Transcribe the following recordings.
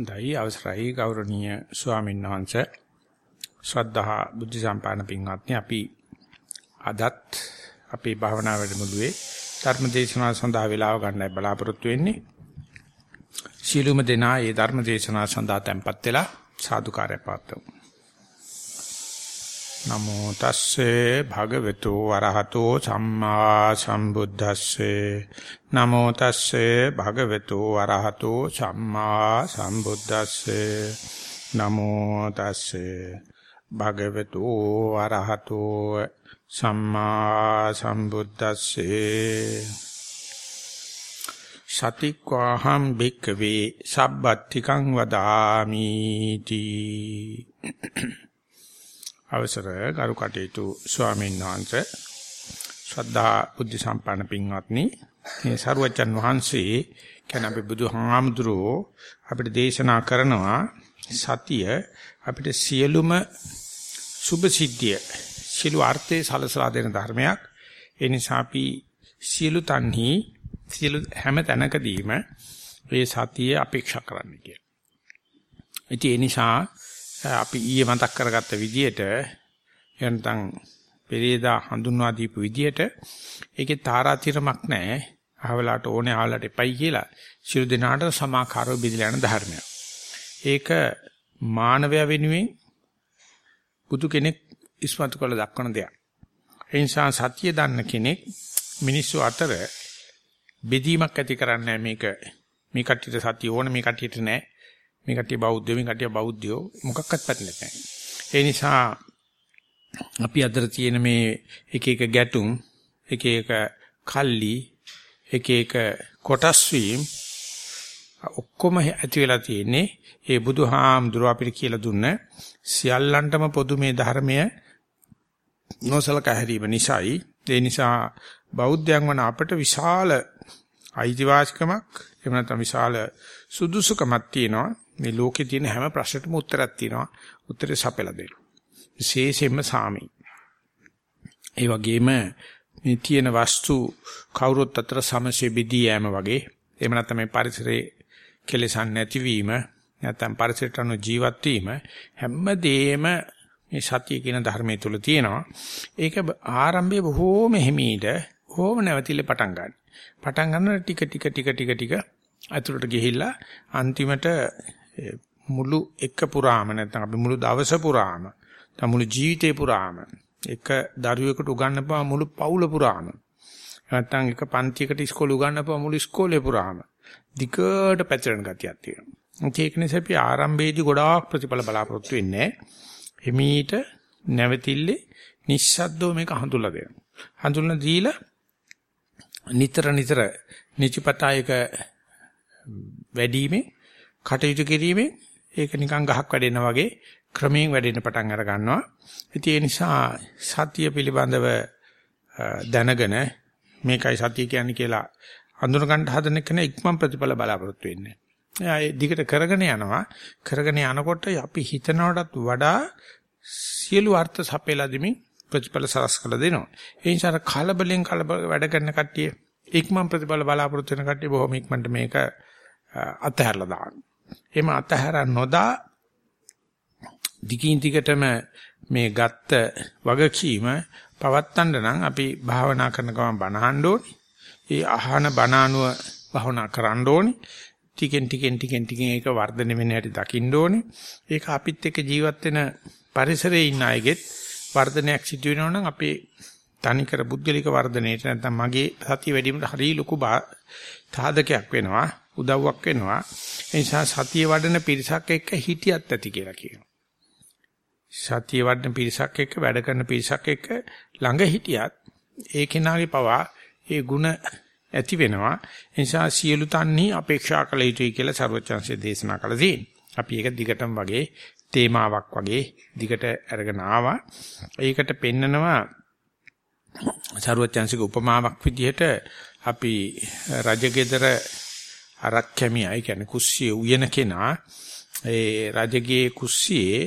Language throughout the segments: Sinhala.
දෛ අවසරයි ගෞරවනීය ස්වාමීන් වහන්සේ ශ්‍රද්ධා බුද්ධ සම්පන්න පින්වත්නි අපි අදත් අපේ භාවනා වැඩමුළුවේ ධර්ම දේශනාව සඳහා වේලාව ගන්නයි බලාපොරොත්තු වෙන්නේ. සීලුම දෙනා ඒ ධර්ම දේශනාව සඳහා tempත් වෙලා සාදුකාරය පාත්වමු. නමෝ තස්සේ භගවතු වරහතෝ සම්මා සම්බුද්දස්සේ. නමෝ තස්සේ භගවතු වරහතෝ සම්මා සම්බුද්දස්සේ. නමෝ තස්සේ භගවතු වරහතෝ සම්මා සම්බුද්දස්සේ. සතික්වාහම් බික්කවේ සබ්බත්තිකං වදාමි තී අවසර ගරු කටයුතු ස්වාමීන් වහන්සේ ශ්‍රද්ධා බුද්ධ සම්පන්න පින්වත්නි මේ සරුවචන් වහන්සේ කියන අපි බුදුහාමුදුරුවෝ අපිට දේශනා කරනවා සතිය අපිට සියලුම සුභ සිද්ධිය සියලු අර්ථේ සලසලා දෙන ධර්මයක් ඒ නිසා අපි සියලු තන්හි සියලු හැම තැනකදීම මේ සතිය අපේක්ෂා කරන්න කියලා. ඉතින් ඒ නිසා අපි ඊයේ මතක් කරගත්ත විදිහට එනතන් පෙරේදා හඳුන්වා දීපු විදිහට ඒකේ තාරාතිරමක් නැහැ. අහවලාට ඕනේ ආවලාට එපයි කියලා සියලු දෙනාට සමාකාරව බෙදලා යන ධර්මයක්. ඒක මානවය වෙනුවෙන් බුදු කෙනෙක් ඉස්මතු කළ දක්වන දෙයක්. ඒ නිසා සත්‍ය දන්න කෙනෙක් මිනිස්සු අතර බෙදීමක් ඇති කරන්නේ මේක මේ කට්ටියට සත්‍ය ඕන මේ කට්ටියට නෑ. මේ කට්ටිය බෞද්ධයෝ මේ කට්ටිය බෞද්ධයෝ මොකක්වත් පැටලෙන්නේ නැහැ. ඒ නිසා අපි අතර තියෙන මේ එක එක ගැටුම් එක එක කල්ලි එක එක කොටස් වීම ඔක්කොම ඇති වෙලා තියෙන්නේ. ඒ බුදුහාමුදුරුව අපිට කියලා දුන්න සියල්ලන්ටම පොදු මේ ධර්මය නොසලකා හැරීම නිසායි. ඒ නිසා බෞද්ධයන් වන අපට විශාල අයිතිවාසිකමක් එහෙම නැත්නම් විශාල සුදුසුකමක් තියෙනවා. මේ ලෝකේ තියෙන හැම ප්‍රශ්නටම උත්තරයක් තියෙනවා උත්තරේ සපෙලා දෙන්න විශේෂයෙන්ම සාමි ඒ වගේම මේ තියෙන වස්තු කවුරුත් අතර සමසේ බෙදී යෑම වගේ එහෙම නැත්නම් මේ පරිසරයේ කෙලෙසන් නැතිවීම නැත්නම් පරිසරයට අනුව ජීවත් වීම හැමදේම මේ සතිය කියන ධර්මයේ තුල තියෙනවා. ඒක ආරම්භයේ බොහෝම හිමීට බොහෝම නැවතිලේ පටන් ගන්න. පටන් ගන්න ටික ටික ටික ටික ටික අතුලට ගිහිල්ලා අන්තිමට මුළු එක පුරාම නැත්නම් අපි මුළු දවස පුරාම මුළු ජීවිතේ පුරාම එක දරුවෙකුට උගන්වපුවා මුළු පවුල පුරාම නැත්නම් එක පන්තියකට ඉස්කෝලේ උගන්වපුවා මුළු ඉස්කෝලේ පුරාම දිගට පැතිරෙන ගතියක් තියෙනවා. ඒක නිසා අපි ආරම්භයේදී ගොඩාක් ප්‍රතිඵල බලාපොරොත්තු වෙන්නේ එමීට නැවතිල්ලේ නිස්සද්දව මේක හඳුල්ලා දෙනවා. හඳුල්ලා දීලා නිතර නිතර නිචපතායක වැඩිීමේ කටයුතු කිරීමේ ඒක නිකන් ගහක් වැඩෙනා වගේ ක්‍රමයෙන් වැඩෙන්න පටන් අර ගන්නවා. ඉතින් ඒ නිසා සතිය පිළිබඳව දැනගෙන මේකයි සතිය කියන්නේ කියලා අඳුන ගන්න හදන කෙනා ඉක්මන් ප්‍රතිඵල බලාපොරොත්තු වෙන්නේ. එයා ඒ දිගට කරගෙන යනවා. කරගෙන යනකොට අපි හිතනවටත් වඩා සියලු අර්ථ සපයලා දෙමින් ප්‍රතිඵල සලස් කළ දෙනවා. ඒ නිසා කලබලෙන් කලබල වැඩ කරන කට්ටිය ඉක්මන් ප්‍රතිඵල බලාපොරොත්තු වෙන කට්ටිය බොහොම ඉක්මනට මේක අතහැරලා දානවා. එහෙම අතහැර නොදා දිගින් දිගටම මේ ගත්ත වගකීම පවත්තන්න නම් අපි භාවනා කරන ගමන් බණහන්න ඕනේ. ඒ අහන බණ අනුව භවනා කරන්න ඕනේ. ටිකෙන් ටිකෙන් ටිකෙන් ටිකෙන් ඒක වර්ධනය වෙන හැටි දකින්න ඕනේ. ඒක අපිත් එක්ක ජීවත් වෙන පරිසරයේ ඉන්න අයගෙත් වර්ධනයක් සිදු වෙනවා නම් අපේ තනිකර බුද්ධලික වර්ධනයේට නැත්නම් මගේ සතිය වැඩිවීමට හරිය ලොකු සාධකයක් වෙනවා උදව්වක් වෙනවා ඒ නිසා සතිය වඩන පිරිසක් එක්ක හිටියත් ඇති කියලා කියනවා සතිය වඩන පිරිසක් එක්ක වැඩ කරන පිරිසක් එක්ක ළඟ හිටියත් ඒ කෙනාගේ පවා ඒ ಗುಣ ඇති වෙනවා. ඒ නිසා සියලු තන්නේ අපේක්ෂා කළ යුතුයි කියලා සර්වචන්සේ දේශනා කළා තියෙනවා. අපි ඒක දිගටම වගේ තේමාවක් වගේ දිගට අරගෙන ආවා. ඒකට පෙන්නනවා සර්වචන්සික උපමාවක් විදිහට අපි රජගෙදර ආරක්ෂමියයි කියන්නේ කුස්සියේ උයන කෙනා ඒ රජගේ කුස්සියේ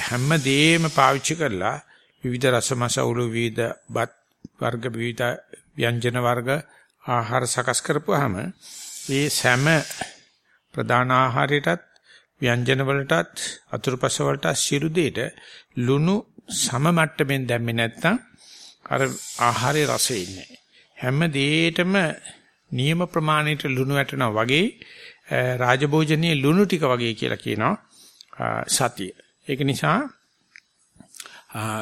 හැම දෙයක්ම පාවිච්චි කරලා විවිධ රසමසවුළු විවිධ බත් වර්ග විවිධ ව්‍යංජන වර්ග ආහාර සකස් කරපුවාම මේ සෑම ප්‍රධාන ආහාරයටත් ව්‍යංජන වලටත් අතුරුපස වලට සියලු දෙයට ලුණු සම මට්ටමින් දැම්මේ නැත්නම් අර ආහාරයේ රසෙ ඉන්නේ. හැම දෙයකටම නියම ප්‍රමාණයට ලුණු වැටෙනා වගේ රාජභෝජනීය ලුණු ටික වගේ කියලා කියනවා සතිය. ඒක නිසා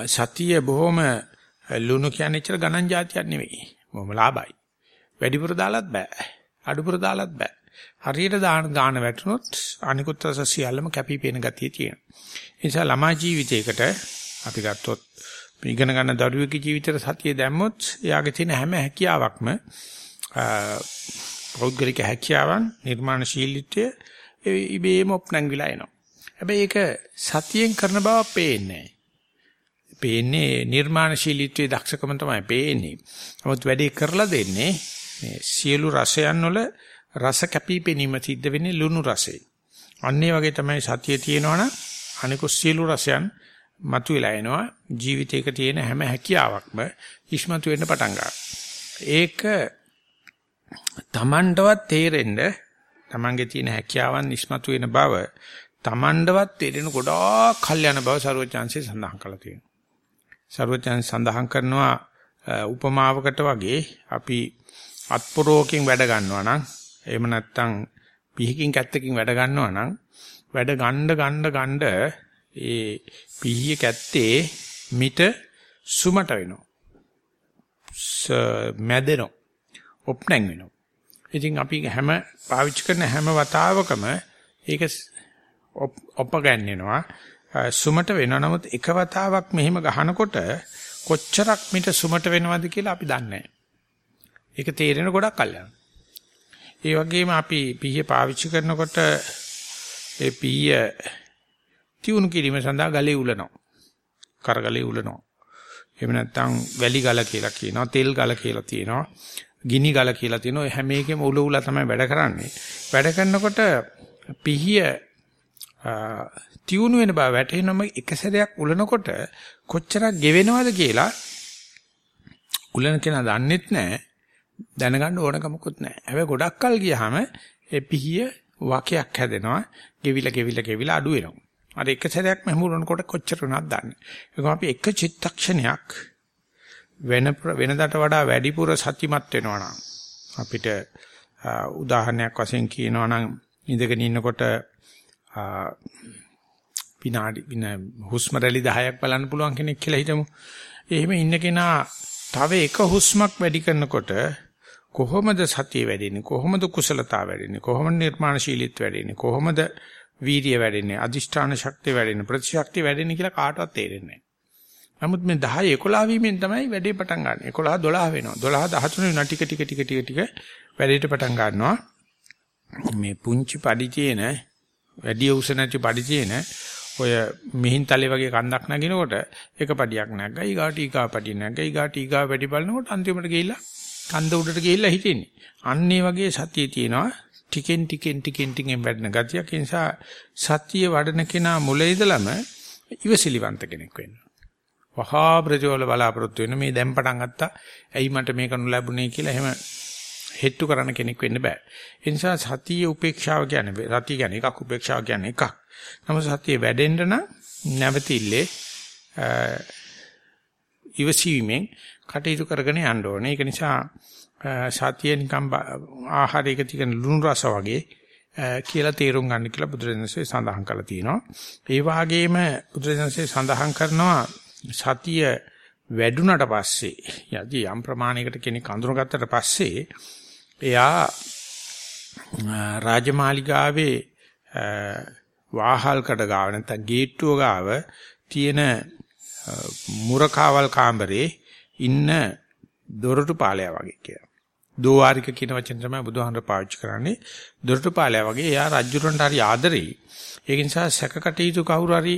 සතිය බොහොම ලුණු කියන්නේ ඉතල ගණන් જાතියක් නෙවෙයි. බොහොම ලාභයි. වැඩිපුර දාලත් බෑ. අඩුපුර දාලත් බෑ. හරියට දාන ගාන වැටුනොත් අනිකුත් රස සියල්ලම කැපිපෙන ගතිය තියෙනවා. ඒ නිසා ළමා ජීවිතයකට අපි ගත්තොත් ඉගෙන ගන්න දරුවෙකුගේ ජීවිතේට සතිය දැම්මොත් එයාගේ තියෙන හැම හැකියාවක්ම පෞද්ගලික හැකියාවන් නිර්මාණශීලීත්වය ඉබේම ඔප්නංගිලා එනවා. හැබැයි ඒක සතියෙන් කරන බව පේන්නේ පේන්නේ නිර්මාණශීලීත්වයේ දක්ෂකම තමයි පේන්නේ. නමුත් වැඩේ කරලා දෙන්නේ මේ සියලු රසයන් වල රස කැපිපෙනීම සිද්ධ වෙන්නේ ලුණු රසෙයි. අන්නේ වගේ තමයි සතිය තියෙනවනම් අනිකුත් සියලු රසයන් මතුවලා එනවා ජීවිතයක තියෙන හැම හැකියාවක්ම ඉස්මතු වෙන්න පටන් ඒක තමන්ටවත් තේරෙන්න තමන්ගේ තියෙන හැකියාවන් ඉස්මතු වෙන බව තමන්ටවත් තේරෙන ගොඩාක් කල්යන බව ਸਰවචාන්සේ සඳහන් කළා තියෙනවා. ਸਰවචාන් සඳහන් කරනවා උපමාවකට වගේ අපි අත්පොරෝකින් වැඩ ගන්නවා නම් එහෙම නැත්නම් පිහකින් කැත්තකින් වැඩ ගන්නවා නම් වැඩ ගණ්ඩ ගණ්ඩ ගණ්ඩ ඒ පිහිය කැත්තේ මිට සුමට වෙනවා. මැදෙනවා. ඔප්නැං වෙනවා. ඉතින් අපි හැම පාවිච්චි කරන හැම වතාවකම ඒක ඔප්ප ගන්නවා. සුමට වෙනවා. නමුත් එක වතාවක් මෙහෙම ගහනකොට කොච්චරක් මිට සුමට වෙනවද කියලා අපි දන්නේ නැහැ. ඒක තේරෙන ගොඩක් කල් යනවා. ඒ වගේම අපි පීය පාවිච්චි කරනකොට ඒ පීය තියුණු කිරීම සඳහා ගලේ උලනවා. කරගලේ උලනවා. එහෙම නැත්නම් වැලි ගල කියලා කියනවා, තෙල් ගල කියලා තියෙනවා, ගිනි ගල කියලා තියෙනවා. හැම එකෙම උල උල තමයි වැඩ කරන්නේ. වැඩ කරනකොට පිහිය තියුණු වෙන බව වැටෙනම එක සැරයක් උලනකොට කොච්චරක් ගෙවෙනවද කියලා උලන කෙනා දන්නෙත් නැහැ. දැනගන්න ඕනකමකුත් නැහැ. හැබැයි ගොඩක් කල් ගියාම ඒ පිහිය වාකයක් හැදෙනවා. ගෙවිලා ගෙවිලා ගෙවිලා අඩු වෙනවා. අර එක සැරයක් මෙහමුරනකොට කොච්චර වුණත් දන්නේ. ඒක අපි එක චිත්තක්ෂණයක් වෙන වෙනදාට වඩා වැඩිපුර සතිමත් වෙනවා නම් අපිට උදාහරණයක් වශයෙන් කියනවා නම් ඉඳගෙන ඉන්නකොට විනාඩි වින හුස්ම රැලි 10ක් බලන්න පුළුවන් කෙනෙක් කියලා හිතමු. එහෙම ඉන්න කෙනා තව එක හුස්මක් වැඩි කරනකොට කොහොමද සතිය වැඩෙන්නේ? කොහොමද කුසලතාව වැඩෙන්නේ? කොහොමද නිර්මාණශීලීත්වය වැඩෙන්නේ? කොහොමද වීර්ය වැඩෙන්නේ? අදිෂ්ඨාන ශක්තිය වැඩෙන්නේ? ප්‍රතිශක්තිය වැඩෙන්නේ කියලා කාටවත් තේරෙන්නේ නැහැ. නමුත් මේ 10 11 වීමෙන් තමයි වැඩේ පටන් ගන්න. 11 12 වෙනවා. 12 13 වෙනවා ටික ටික ටික ටික ටික වැඩේට පටන් ගන්නවා. මේ පුංචි පඩි තියෙන වැඩි උස නැති පඩි තියෙන ඔය මිහින්තලේ වගේ කන්දක් නගිනකොට එක පඩියක් නැග්ගා ඊගාට ඊගා පඩිය නැග්ගා ඊගාට ඊගා වැඩි බලනකොට අන්තිමට ගිහිල්ලා කන්ද උඩට ගිහිල්ලා හිටින්නේ. අන්න ඒ වගේ සතිය තියෙනවා ටිකෙන් ටිකෙන් ටිකෙන් ටිකෙන් වැඩෙන ගතියක්. ඒ නිසා සතිය වඩන කෙනා මුල ඉඳලම ඉවසිලිවන්ත කෙනෙක් වෙන්න. වහා ප්‍රජෝල බලාපොරොත්තු වෙන මේ දැන් පටන් ගත්තා. ඇයි මට මේක නොලැබුණේ කියලා එහෙම හෙට්ටු කරන කෙනෙක් වෙන්න බෑ. ඒ නිසා සතිය උපේක්ෂාව කියන්නේ සතිය කියන්නේ එකක් උපේක්ෂාව කියන්නේ එකක්. නමුත් සතිය වැඩෙන්න නම් නැවතිල්ලේ ඉවසීමෙන් කටයුතු කරගෙන යන්න ඕනේ. ඒක නිසා සතිය නිකම් ආහාරයක තියෙන ලුණු රස වගේ කියලා තේරුම් ගන්න කියලා බුදුරජාණන්සේ සඳහන් කරලා තියෙනවා. ඒ වගේම බුදුරජාණන්සේ සඳහන් කරනවා සතිය වැඩුණට පස්සේ යදී යම් ප්‍රමාණයකට කෙනෙක් අඳුනගත්තට පස්සේ එයා රාජමාලිගාවේ වාහල්කඩ ගාව නැත්නම් ගේට්ටුව ගාව තියෙන මුරකාවල් කාමරේ ඉන්න දොරටු පාලයා වගේ කියලා. දෝවාරික කියන වචන තමයි බුදුහාමර පාවිච්චි කරන්නේ. දොරටු පාලයා වගේ එයා රජුරන්ට හරි ආදරෙයි. ඒක නිසා සැකකටයුතු කවුරු හරි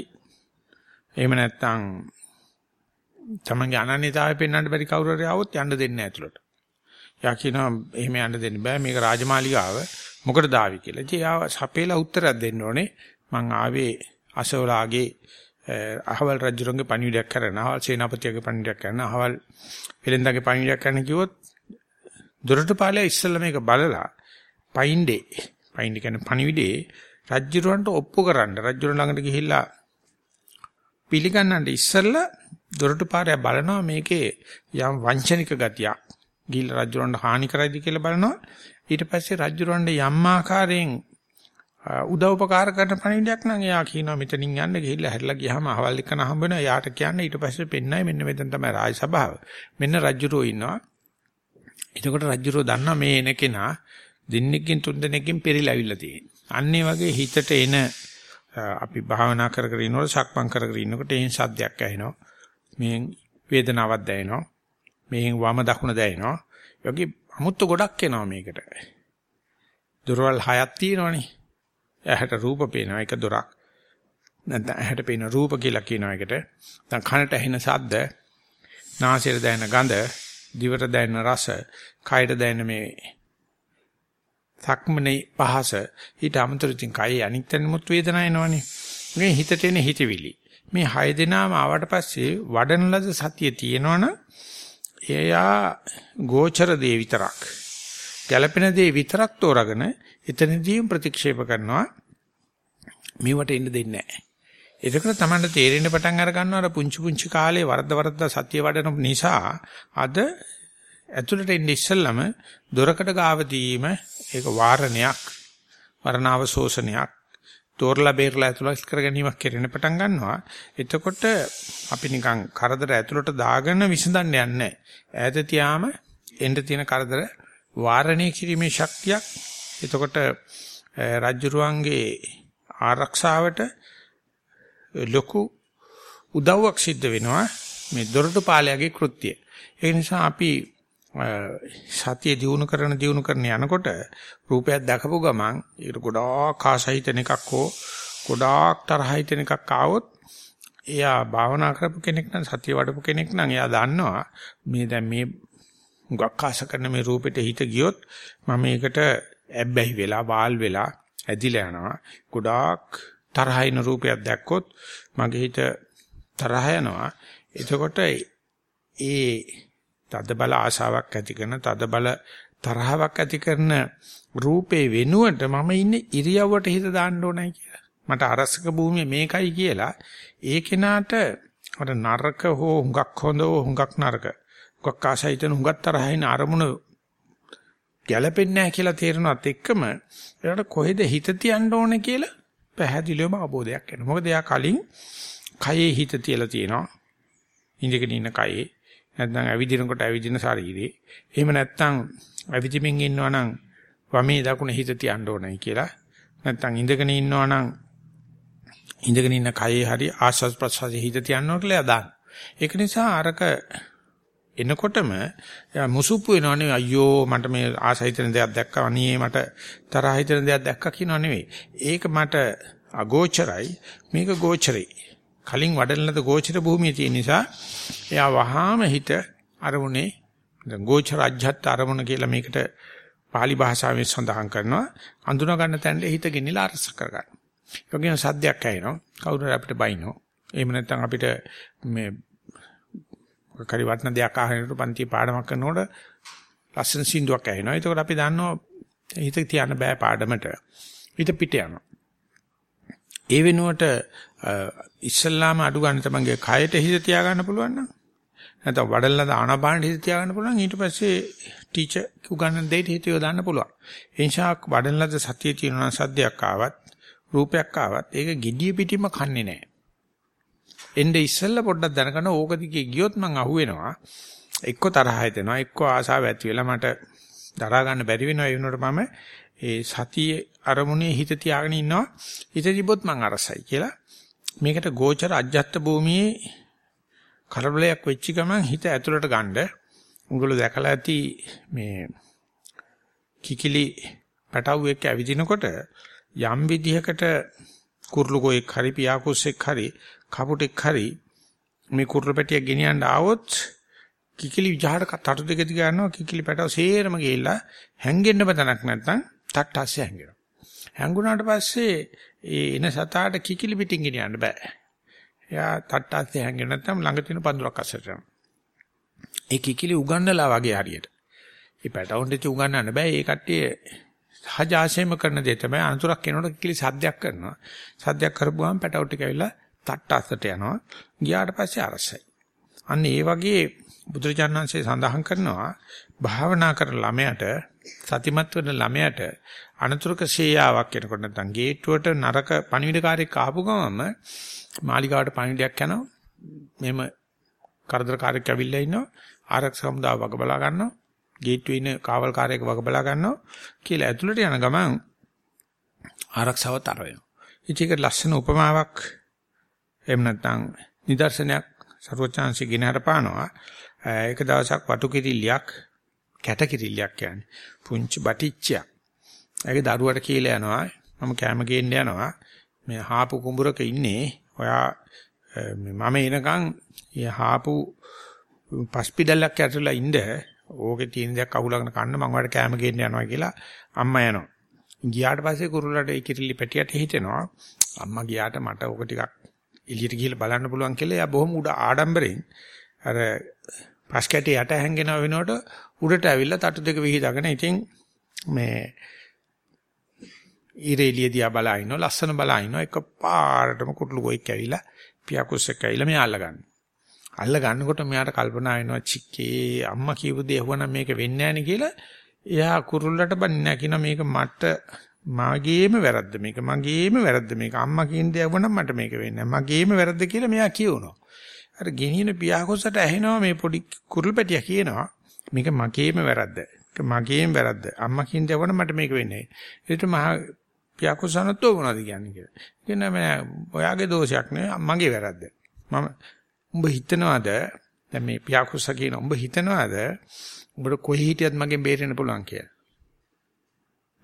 එහෙම නැත්නම් තමන්ගේ අනන්‍යතාවය පෙන්වන්න බැරි කවුරු හරි ආවොත් යන්න දෙන්නේ නැහැ ඇතුළට. යා කියනවා එහෙම යන්න දෙන්න බෑ මේක රාජමාලිගාව මොකටද ආවි කියලා. ඉතින් යා සපේලා උත්තරයක් දෙන්න ඕනේ. මං ආවේ අශෝලාගේ අහවල් රජුරන්ගේ පණිවිඩයක් කරන, අහවල් සේනාපතිගේ පණිවිඩයක් කරන, අහවල් වෙලෙන්දාගේ පණිවිඩයක් කරන කිව්වොත් දොරටුපාලයා ඉස්සෙල්ලා මේක බලලා පයින්ඩේ පයින්ඩේ කියන්නේ පණිවිඩේ රජ්ජුරවන්ට ඔප්පු කරන්න රජ්ජුර ළඟට ගිහිල්ලා පිළිගන්නන්න ඉස්සෙල්ලා දොරටු පාරය බලනවා මේකේ යම් වංචනික ගතියක්. ගිහිල්ලා රජ්ජුරවන්ට හානි කරයිද කියලා බලනවා. ඊට පස්සේ රජ්ජුරවන්ට යම් ආකාරයෙන් උදව්පකාර කරන පණිවිඩයක් නම් එයා කියනවා මෙතනින් යන්න. ගිහිල්ලා හැරිලා ගියාම අහවල් එකන හම්බ වෙනවා. එයාට කියන්න ඊට පස්සේ පෙන්නයි. මෙන්න මෙතන තමයි රාජ සභාව. මෙන්න රජ්ජුරෝ ඉන්නවා. එතකොට රජ්ජුරෝ දන්නවා මේ එන කෙනා දින්නෙකින් තුන් දෙනෙකින් පෙරිලාවිල්ලා තියෙනවා අන්න වගේ හිතට එන අපි භාවනා කර කර ඉන්නකොට සක්මන් කර කර ඉන්නකොට එහෙන් සද්දයක් ඇහෙනවා. මෙහෙන් වේදනාවක් දැනෙනවා. මෙහෙන් වම දකුණ දැනෙනවා. යෝගී අමුත්තු ගොඩක් එනවා මේකට. දොරවල් හයක් තියෙනවනේ. ඇහැට රූප පේනවා එක දොරක්. නැත්නම් ඇහැට පේන රූප කියලා කියනවා එකට නැත්නම් කනට ඇහෙන ශබ්ද නාසයට දැනෙන ගඳ දිවට දැනෙන රස කයට දැනෙන මේ සක්මනේ පහස. ඊට අමතරව ඉතින් කයි අනිත්‍යනමුත් වේදනා එනවනේ. මේ හිතට එන හිතවිලි. මේ හය දෙනාම ආවට පස්සේ වඩන ලද සතිය තියෙනවනම් එයා ගෝචර දේ විතරක් ගැළපෙන දේ විතරක් තෝරාගෙන එතනදීම ප්‍රතික්ෂේප කරනවා මේවට ඉන්න දෙන්නේ නැහැ. එතකොට තමයි තේරෙන්න පටන් අර ගන්නවා අර පුංචි පුංචි කාලේ වරද්ද වරද්ද සත්‍ය වඩන නිසා අද ඇතුළට එන්න ඉස්සෙල්ලම දොරකඩ ගාවදීම ඒක වාරණයක් වරණාව ශෝෂණයක් තෝරලා බේරලා ඇතුළත් කර ගැනීමක් කෙරෙන පටන් ගන්නවා. එතකොට අපි නිකන් කරදර ඇතුළට දාගෙන විසඳන්න යන්නේ ඈත තියාම එන්න තියෙන කරදර වාරණය කිරීමේ ශක්තියක් එතකොට රජ්ජුරුවන්ගේ ආරක්ෂාවට ලොකු උදව්වක් සිද්ධ වෙනවා මේ දොරටු පාලයාගේ කෘත්‍යය. ඒ නිසා අපි සතිය දිනු කරන දිනු කරන යනකොට රූපයක් දැකපු ගමන් ඒකට ගොඩාක් ආසහිතන එකක් හෝ ගොඩාක් තරහිතන එකක් ආවොත් එයා භාවනා කරපු කෙනෙක් නම් සතිය වඩපු කෙනෙක් නම් එයා දන්නවා මේ දැන් මේ ගොක් ආස කරන මේ රූපෙට හිත ගියොත් මම මේකට ඇබ්බැහි වෙලා වාල් වෙලා ඇදිලා යනවා. ගොඩාක් තරහින රූපයක් දැක්කොත් මගේ හිත තරහ යනවා. එතකොට ඒ තද බල ආශාවක් ඇති කරන තද බල තරහවක් ඇති කරන රූපේ වෙනුවට මම ඉන්නේ ඉරියව්වට හිත දාන්න ඕනයි කියලා. මට අරසක භූමිය මේකයි කියලා ඒ කෙනාට අර නරක හෝ හුඟක් හොඳ හෝ හුඟක් නරක හුඟක් ආශයිතන හුඟක් තරහින අරමුණ ගැළපෙන්නේ නැහැ කියලා තේරෙනවත් එක්කම එයාට කොහෙද හිත තියන්න ඕනේ කියලා පැහැදිලිවම අවබෝධයක් එනවා. මොකද එයා කලින් කයේ හිත තියලා තියෙනවා. ඉඳගෙන ඉන්න කයේ නැත්නම් ඇවිදිනකොට ඇවිදින ශරීරේ. එහෙම නැත්නම් ඇවිදිමින් ඉන්නවා නම් වමේ දකුණ හිත තියන්න ඕනයි කියලා. නැත්නම් ඉඳගෙන ඉන්නවා නම් ඉඳගෙන ඉන්න කයේ හරි ආස්වාද ප්‍රසවාසයේ හිත තියන්න ඕන කියලා දාන්න. ඒක නිසා අරක එනකොටම මුසුප්පු වෙනවනේ අයියෝ මට මේ ආසහිතන දෙයක් දැක්කා අනේ මට තරහ හිතන දෙයක් දැක්කා කියනව නෙවෙයි. ඒක මට අගෝචරයි මේක ගෝචරයි. කලින් වඩන ලද ගෝචර භූමිය තියෙන නිසා එයා වහාම හිත අරමුණේ දැන් ගෝචර අජ්ජත් අරමුණ කියලා මේකට pāli භාෂාවෙන් සඳහන් කරනවා අඳුන ගන්න තැනට හිත ගෙනිලා අරස කර ගන්න. ඒ වගේම සද්දයක් ඇහෙනවා කවුරු අපිට බයිනෝ. එහෙම නැත්නම් අපිට මේ කරි වටන දෙයක් අහනකොට පන්ති පාඩමක් කරනකොට ලස්සන සින්දුවක් ඇහෙනවා. ඒකෝට අපි දන්නවා හිත තියන්න බෑ පාඩමට. හිත පිට යනවා. ඒ වෙනුවට ඉස්සල්ලාම අඩු ගන්න තමන්ගේ කයට හිත තියාගන්න පුළුවන් නම් නැත්නම් වඩල්ලා ආනාපානෙ හිත තියාගන්න පුළුවන් ඊට පස්සේ ටීචර් උගන්වන දෙයට හිත යොදන්න පුළුවන්. ඒ නිසා වඩල්ලාද සතිය තියෙනවා සද්දයක් ආවත් රූපයක් ආවත් ඒක gediya පිටිම කන්නේ නැහැ. එnde ඉස්සෙල්ලා පොඩ්ඩක් දැනගන්න ඕක දිගේ ගියොත් මං අහුවෙනවා. එක්ක තරහ හිතෙනවා එක්ක ආසාව ඇති වෙලා මට දරා ගන්න බැරි වෙනවා ඒ වුණාට මම ඒ සතියේ අරමුණේ හිත තියාගෙන ඉන්නවා. හිත තිබොත් මං අරසයි කියලා. මේකට ගෝචර අජ්ජත් භූමියේ කරබලයක් වෙච්ච ගමන් හිත ඇතුළට ගන්න. උගල දැකලා ඇති මේ කිකිලි පැටවුවෙක් ඇවිදිනකොට යම් විදිහකට කුරුළු ගෝයෙක් හරි පියාකුස්සෙක් හරි කපුටෙක් හරි මේ කුරුළු පැටියක් ගෙනියන්න ආවොත් කිකිලි විජහට තටු දෙක දිග යනවා කිකිලි පැටව සේරම ගිහිල්ලා හැංගෙන්න බතනක් නැත්නම් තට්ටස්සේ හැංගෙනවා. හැංගුණාට පස්සේ ඒ එන සතාට කිකිලි පිටින් ගෙනියන්න බෑ. එයා තට්ටස්සේ හැංගෙන්න නැත්නම් ළඟ තියෙන පඳුරක් අස්සට යනවා. ඒ කිකිලි උගන්නලා වගේ හරියට. ඒ පැටවුන්ට උගන්නන්න බෑ. ඒ කට්ටිය සහජාසයෙන්ම කරන දේ තමයි අනතුරක් එනකොට කිලි සද්දයක් කරනවා. සද්දයක් කරපුවාම පැටවුට් ටික ඇවිල්ලා තට්ට අස්සට යනවා. ගියාට පස්සේ අරසයි. අන්න ඒ වගේ බුදුරජාණන්සේ සඳහන් කරනවා භාවනා කරන ළමයට සතිමත් වෙන ළමයට අනතුරුක ශේයාවක් එනකොට නැත්නම් ගේට්ටුවට නරක පණිවිඩකාරයෙක් ආපු ගමම මාලිගාවට පණිවිඩයක් යනවා. මෙහෙම කරදරකාරයෙක් ඇවිල්ලා ඉන්නවා. ආරක්ෂක හමුදාව වග බලා ගන්නවා. ගේට්ටුවේ ඉන්න කාවල්කාරයෙක් වග බලා ගන්නවා කියලා ඇතුළට යන ගමන් ආරක්ෂාව තර වෙනවා. ඉතින් ඒක ලස්සන උපමාවක් එහෙම නැත්නම් නිදර්ශනයක් සර්වචාන්සි ගිනහර පානවා. ඒක දවසක් වටු කිරිල්ලයක් කැට කිරිල්ලයක් කියන්නේ. පුංචි බටිච්චයක්. ඒක දරුවට කියලා යනවා. මම කැම ගේන්න යනවා. මේ හාපු කුඹරක ඉන්නේ. ඔයා මම එනකන් ඊ හාපු පස්පිඩල්ලක් ඇතුළේ ඉන්න ඕකේ තියෙන දේක් අහුලගෙන කන්න මම ඔයාලට කැම ගේන්න යනවා කියලා අම්මා යනවා. ගියාට පස්සේ කුරුල්ලට ඒ කිරිලි පැටියට හිතෙනවා අම්මා ගියාට මට ඕක ටිකක් එළියට ගිහලා බලන්න පුළුවන් කියලා එයා බොහොම උඩ ආඩම්බරෙන් අර පස් කැටේ යට හැංගෙනව වෙනකොට උඩට ඇවිල්ලා තටු දෙක විහිදාගෙන ඉතින් මේ ඉරේලිය දිහා බලා ඉන්නවා ලස්සන බලා ඉන්නවා එක පාරටම කුටළු ගොයික් ඇවිල්ලා පියාකුස්සෙක් ඇවිල්ලා මෙයා අල්ල ගන්නවා අල්ල ගන්නකොට මෙයාට කල්පනා වෙනවා චික්කේ අම්මා කියපු දේ අහුවනම් මේක වෙන්නේ නැහැ කියලා. එයා කුරුල්ලට බන්නේ කියන මේක මට මාගේම වැරද්ද මේක මගේම වැරද්ද මේක අම්මා කියන දේ අහුවනම් මට මේක වෙන්නේ නැහැ. මගේම වැරද්ද කියලා මෙයා කියනවා අර ගෙනියන පියාකොසට ඇහෙනවා මේ පොඩි කුරුල් පැටියා කියනවා මේක මගේම වැරද්ද මේක මගේම වැරද්ද අම්මා කියන දේ අහුවනම් මට මේක වෙන්නේ නැහැ. ඒකට මහා පියාකොසනත් මොනවද කියන්නේ කියලා. කියන මම ඔයාගේ දෝෂයක් නෙවෙයි මගේ වැරද්ද. මම උඹ හිතනවාද දැන් මේ පියාකුස කියන උඹ හිතනවාද උඹට කොහේ හිටියත් මගෙන් බේරෙන්න පුළුවන් කියලා.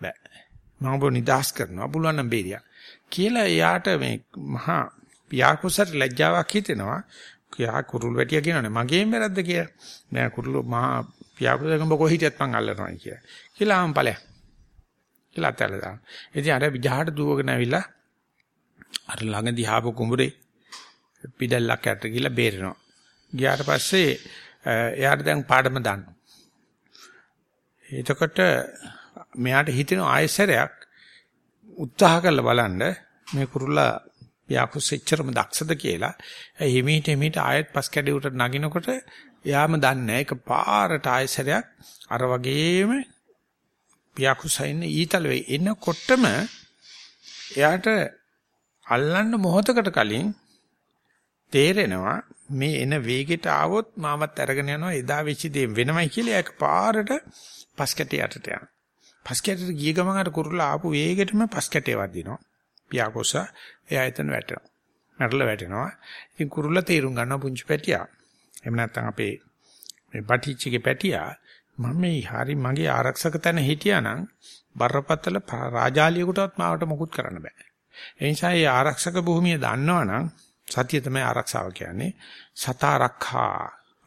බෑ. මම ඔබ නිදාස් කරනවා. පුළුවන් නම් බේරියා. කියලා එයාට මේ මහා පියාකුසට ලැජ්ජාවක් හිතෙනවා. කියා කුරුල් වැටියා කියනනේ මගේම වැරද්ද කියලා. නෑ කුරුල් මහා පියාකුසක උඹ කොහේ හිටියත් මං අල්ලනවා කියලා. කියලා ආම් ඵලයක්. කියලා අතල්ලා ඉතින් අර විජහාට දුවගෙන ඇවිල්ලා අර ළඟදී ආපු කුඹුරේ පිටල්ලක් යට ගිහලා බේරෙනවා. ගියාට පස්සේ එයාට දැන් පාඩම දාන්න. එතකොට මෙයාට හිතෙන ආයසරයක් උත්සාහ කරලා බලන්න මේ කුරුල්ලා පියාකුස් එච්චරම දක්ෂද කියලා. එහිමීට එහිමීට ආයෙත් පස් කැඩේ නගිනකොට එයාම දන්නේ ඒක පාරට ආයසරයක් අර වගේම පියාකුසයින් ඊතල වෙයි එනකොටම එයාට අල්ලන්න මොහොතකට කලින් තේරෙනවා මේ එන වේගෙට ආවොත් මාවත් අරගෙන යනවා එදා වෙච්ච දේ වෙනමයි කියලා ඒක පාරට පස්කැටේ යටට යනවා. පස්කැටේට ගිය ගමන් අර කුරුල්ලා ආපු වේගෙටම පස්කැටේ වදිනවා. පියාකොස එයා එතන වැටෙනවා. මැරලා වැටෙනවා. ඉතින් කුරුල්ලා තීරුම් ගන්නවා පුංචි පැටියා. එහෙම නැත්නම් අපේ මේ බටිච්චිගේ පැටියා මම මේ හරි මගේ ආරක්ෂක තැන හිටියානම් බරපතල රාජාලියෙකුටවත් මාවට මොකුත් කරන්න බෑ. ඒ නිසා මේ ආරක්ෂක භූමිය දන්නවනම් සතිය තමයි ආරක්ෂාව කියන්නේ. සතාරක්ඛා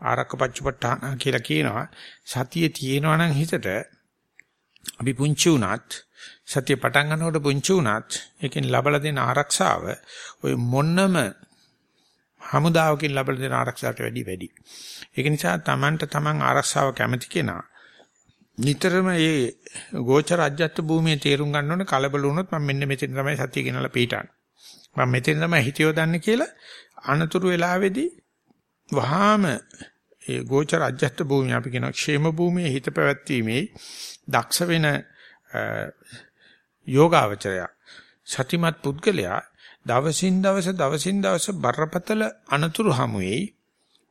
ආරක්කපච්චපට්ඨාන කියලා කියනවා. සතිය තියෙනවා නම් හිතට අපි පුංචි උනත් සතිය පටන් ගන්නකොට පුංචි උනත් ඒකෙන් ලබලා දෙන ආරක්ෂාව ඔය මොන්නම හමුදාවකින් ලබලා දෙන ආරක්ෂාවට වැඩි වැඩි. ඒක නිසා Tamanට Taman ආරක්ෂාව කැමති කෙනා නිතරම මේ ගෝචර රාජ්‍යත්ව භූමියේ තේරුම් ගන්න ඕනේ කලබල වුණොත් මම මෙන්න මෙතන තමයි සතිය ගෙනලා පිටාන්නේ. මම මෙතෙන් තමයි හිතියෝ දන්නේ කියලා අනතුරු වෙලාවේදී වහාම ඒ ගෝචර අජ්ජත් භූමිය අපි කියන ക്ഷേම භූමියේ හිත පැවැත්වීමේ දක්ෂ වෙන යෝගාවචරය සතිමත් පුද්ගලයා දවසින් දවස දවසින් දවස බරපතල අනතුරු හමුවේ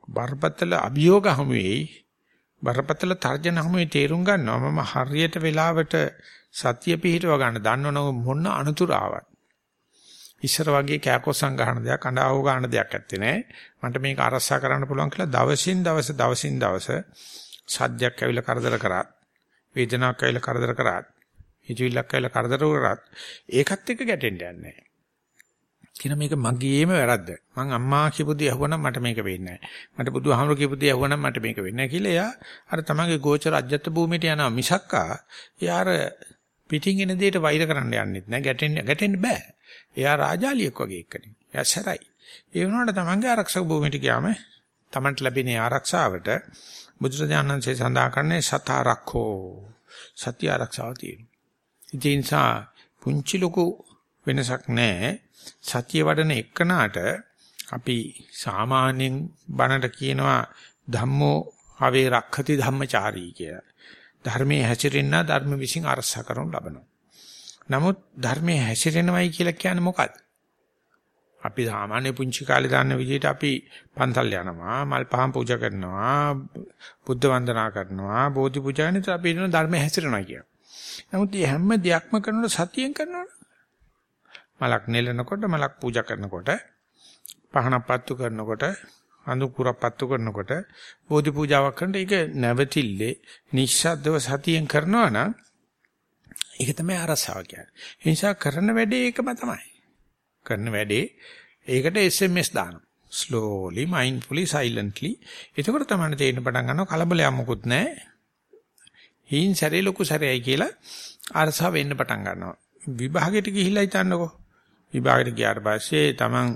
බරපතල අභියෝග හමුවේ බරපතල තර්ජන හමුවේ තේරුම් ගන්නවා මම හරියට වෙලාවට සතිය පිහිටව ගන්න දන්නවනම් මොන අනතුරු ආවත් ඉස්සර වගේ කෑකොස්සන් ගන්න දෙයක් අඬාව ගන්න දෙයක් ඇත්තේ නැහැ. මන්ට මේක අරසා කරන්න පුළුවන් කියලා දවසින් දවස දවසින් දවස සද්දයක් ඇවිල්ලා කරදර කරාත් වේදනාවක් ඇවිල්ලා කරදර කරාත් හිතවිල්ලක් ඇවිල්ලා කරදර කරාත් ඒකත් එක්ක ගැටෙන්න යන්නේ නැහැ. කියන මේක මගේම වැරද්ද. මං අම්මා කියපු දේ අහුවනම් මට මේක වෙන්නේ නැහැ. මට බුදුහාමුදුරු කියපු දේ අහුවනම් මට මේක වෙන්නේ නැහැ කියලා එයා අර තමන්ගේ ගෝචර අජ්ජත් භූමියට යනවා මිසක්කා එයා අර පිටින් එන දෙයට වෛර කරන්න යන්නෙත් නැහැ. ගැටෙන්න ගැටෙන්න බෑ. එයා රාජාලියෙක් වගේ එක්කනේ. එයා සැරයි. ඒ වුණාට තමන්ගේ ආරක්ෂක භූමියට ගියාම තමන්ට ලැබෙන ආරක්ෂාවට බුදුරජාණන්සේ සඳහන් කරන්නේ සතාරක්ඛෝ. සත්‍ය ආරක්ෂාව තියෙනවා. ඒ නිසා පුංචි ලොකු වෙනසක් නැහැ. සතිය වඩන එක්කනාට අපි සාමාන්‍යයෙන් බණට කියනවා ධම්මෝ හවේ රක්ඛති ධම්මචාරී කියලා. ධර්මයේ හැසිරෙන්න ධර්ම විසින් අරසා කරනු ලබනවා. නමුත් ධර්මයේ හැසිරෙනවයි කියලා කියන්නේ මොකක්ද? අපි සාමාන්‍ය පුංචි කාලේ දාන්න විදිහට අපි පන්සල් යනවා, මල් පහන් පූජා කරනවා, බුද්ධ වන්දනා කරනවා, බෝධි පූජා කරනවා අපි හිතන ධර්මයේ හැසිරෙනවා කියලා. නමුත් මේ හැම දෙයක්ම කරනකොට සතියෙන් කරනවනේ. මලක් නෙලනකොට, මලක් පූජා කරනකොට, පහනක් පත්තු කරනකොට, අඳුකුරක් පත්තු කරනකොට, බෝධි පූජාවක් කරනකොට ඒක නැවතිල්ලේ නිශ්ශබ්දව සතියෙන් කරනවා නම් ඒක තමයි අරසාව කියන්නේ. ඒ නිසා කරන වැඩේ ඒකම තමයි. කරන වැඩේ ඒකට SMS දානවා. slowly mindfully silently එතකොට තමයි තේරෙන පටන් ගන්නවා කලබලයක් මොකුත් නැහැ. හීන් සැරේ ලොකු සැරේයි කියලා අරසාව වෙන්න පටන් ගන්නවා. විභාගෙට ගිහිල්ලා හිටන්නකෝ. විභාගෙට ගියාට පස්සේ Taman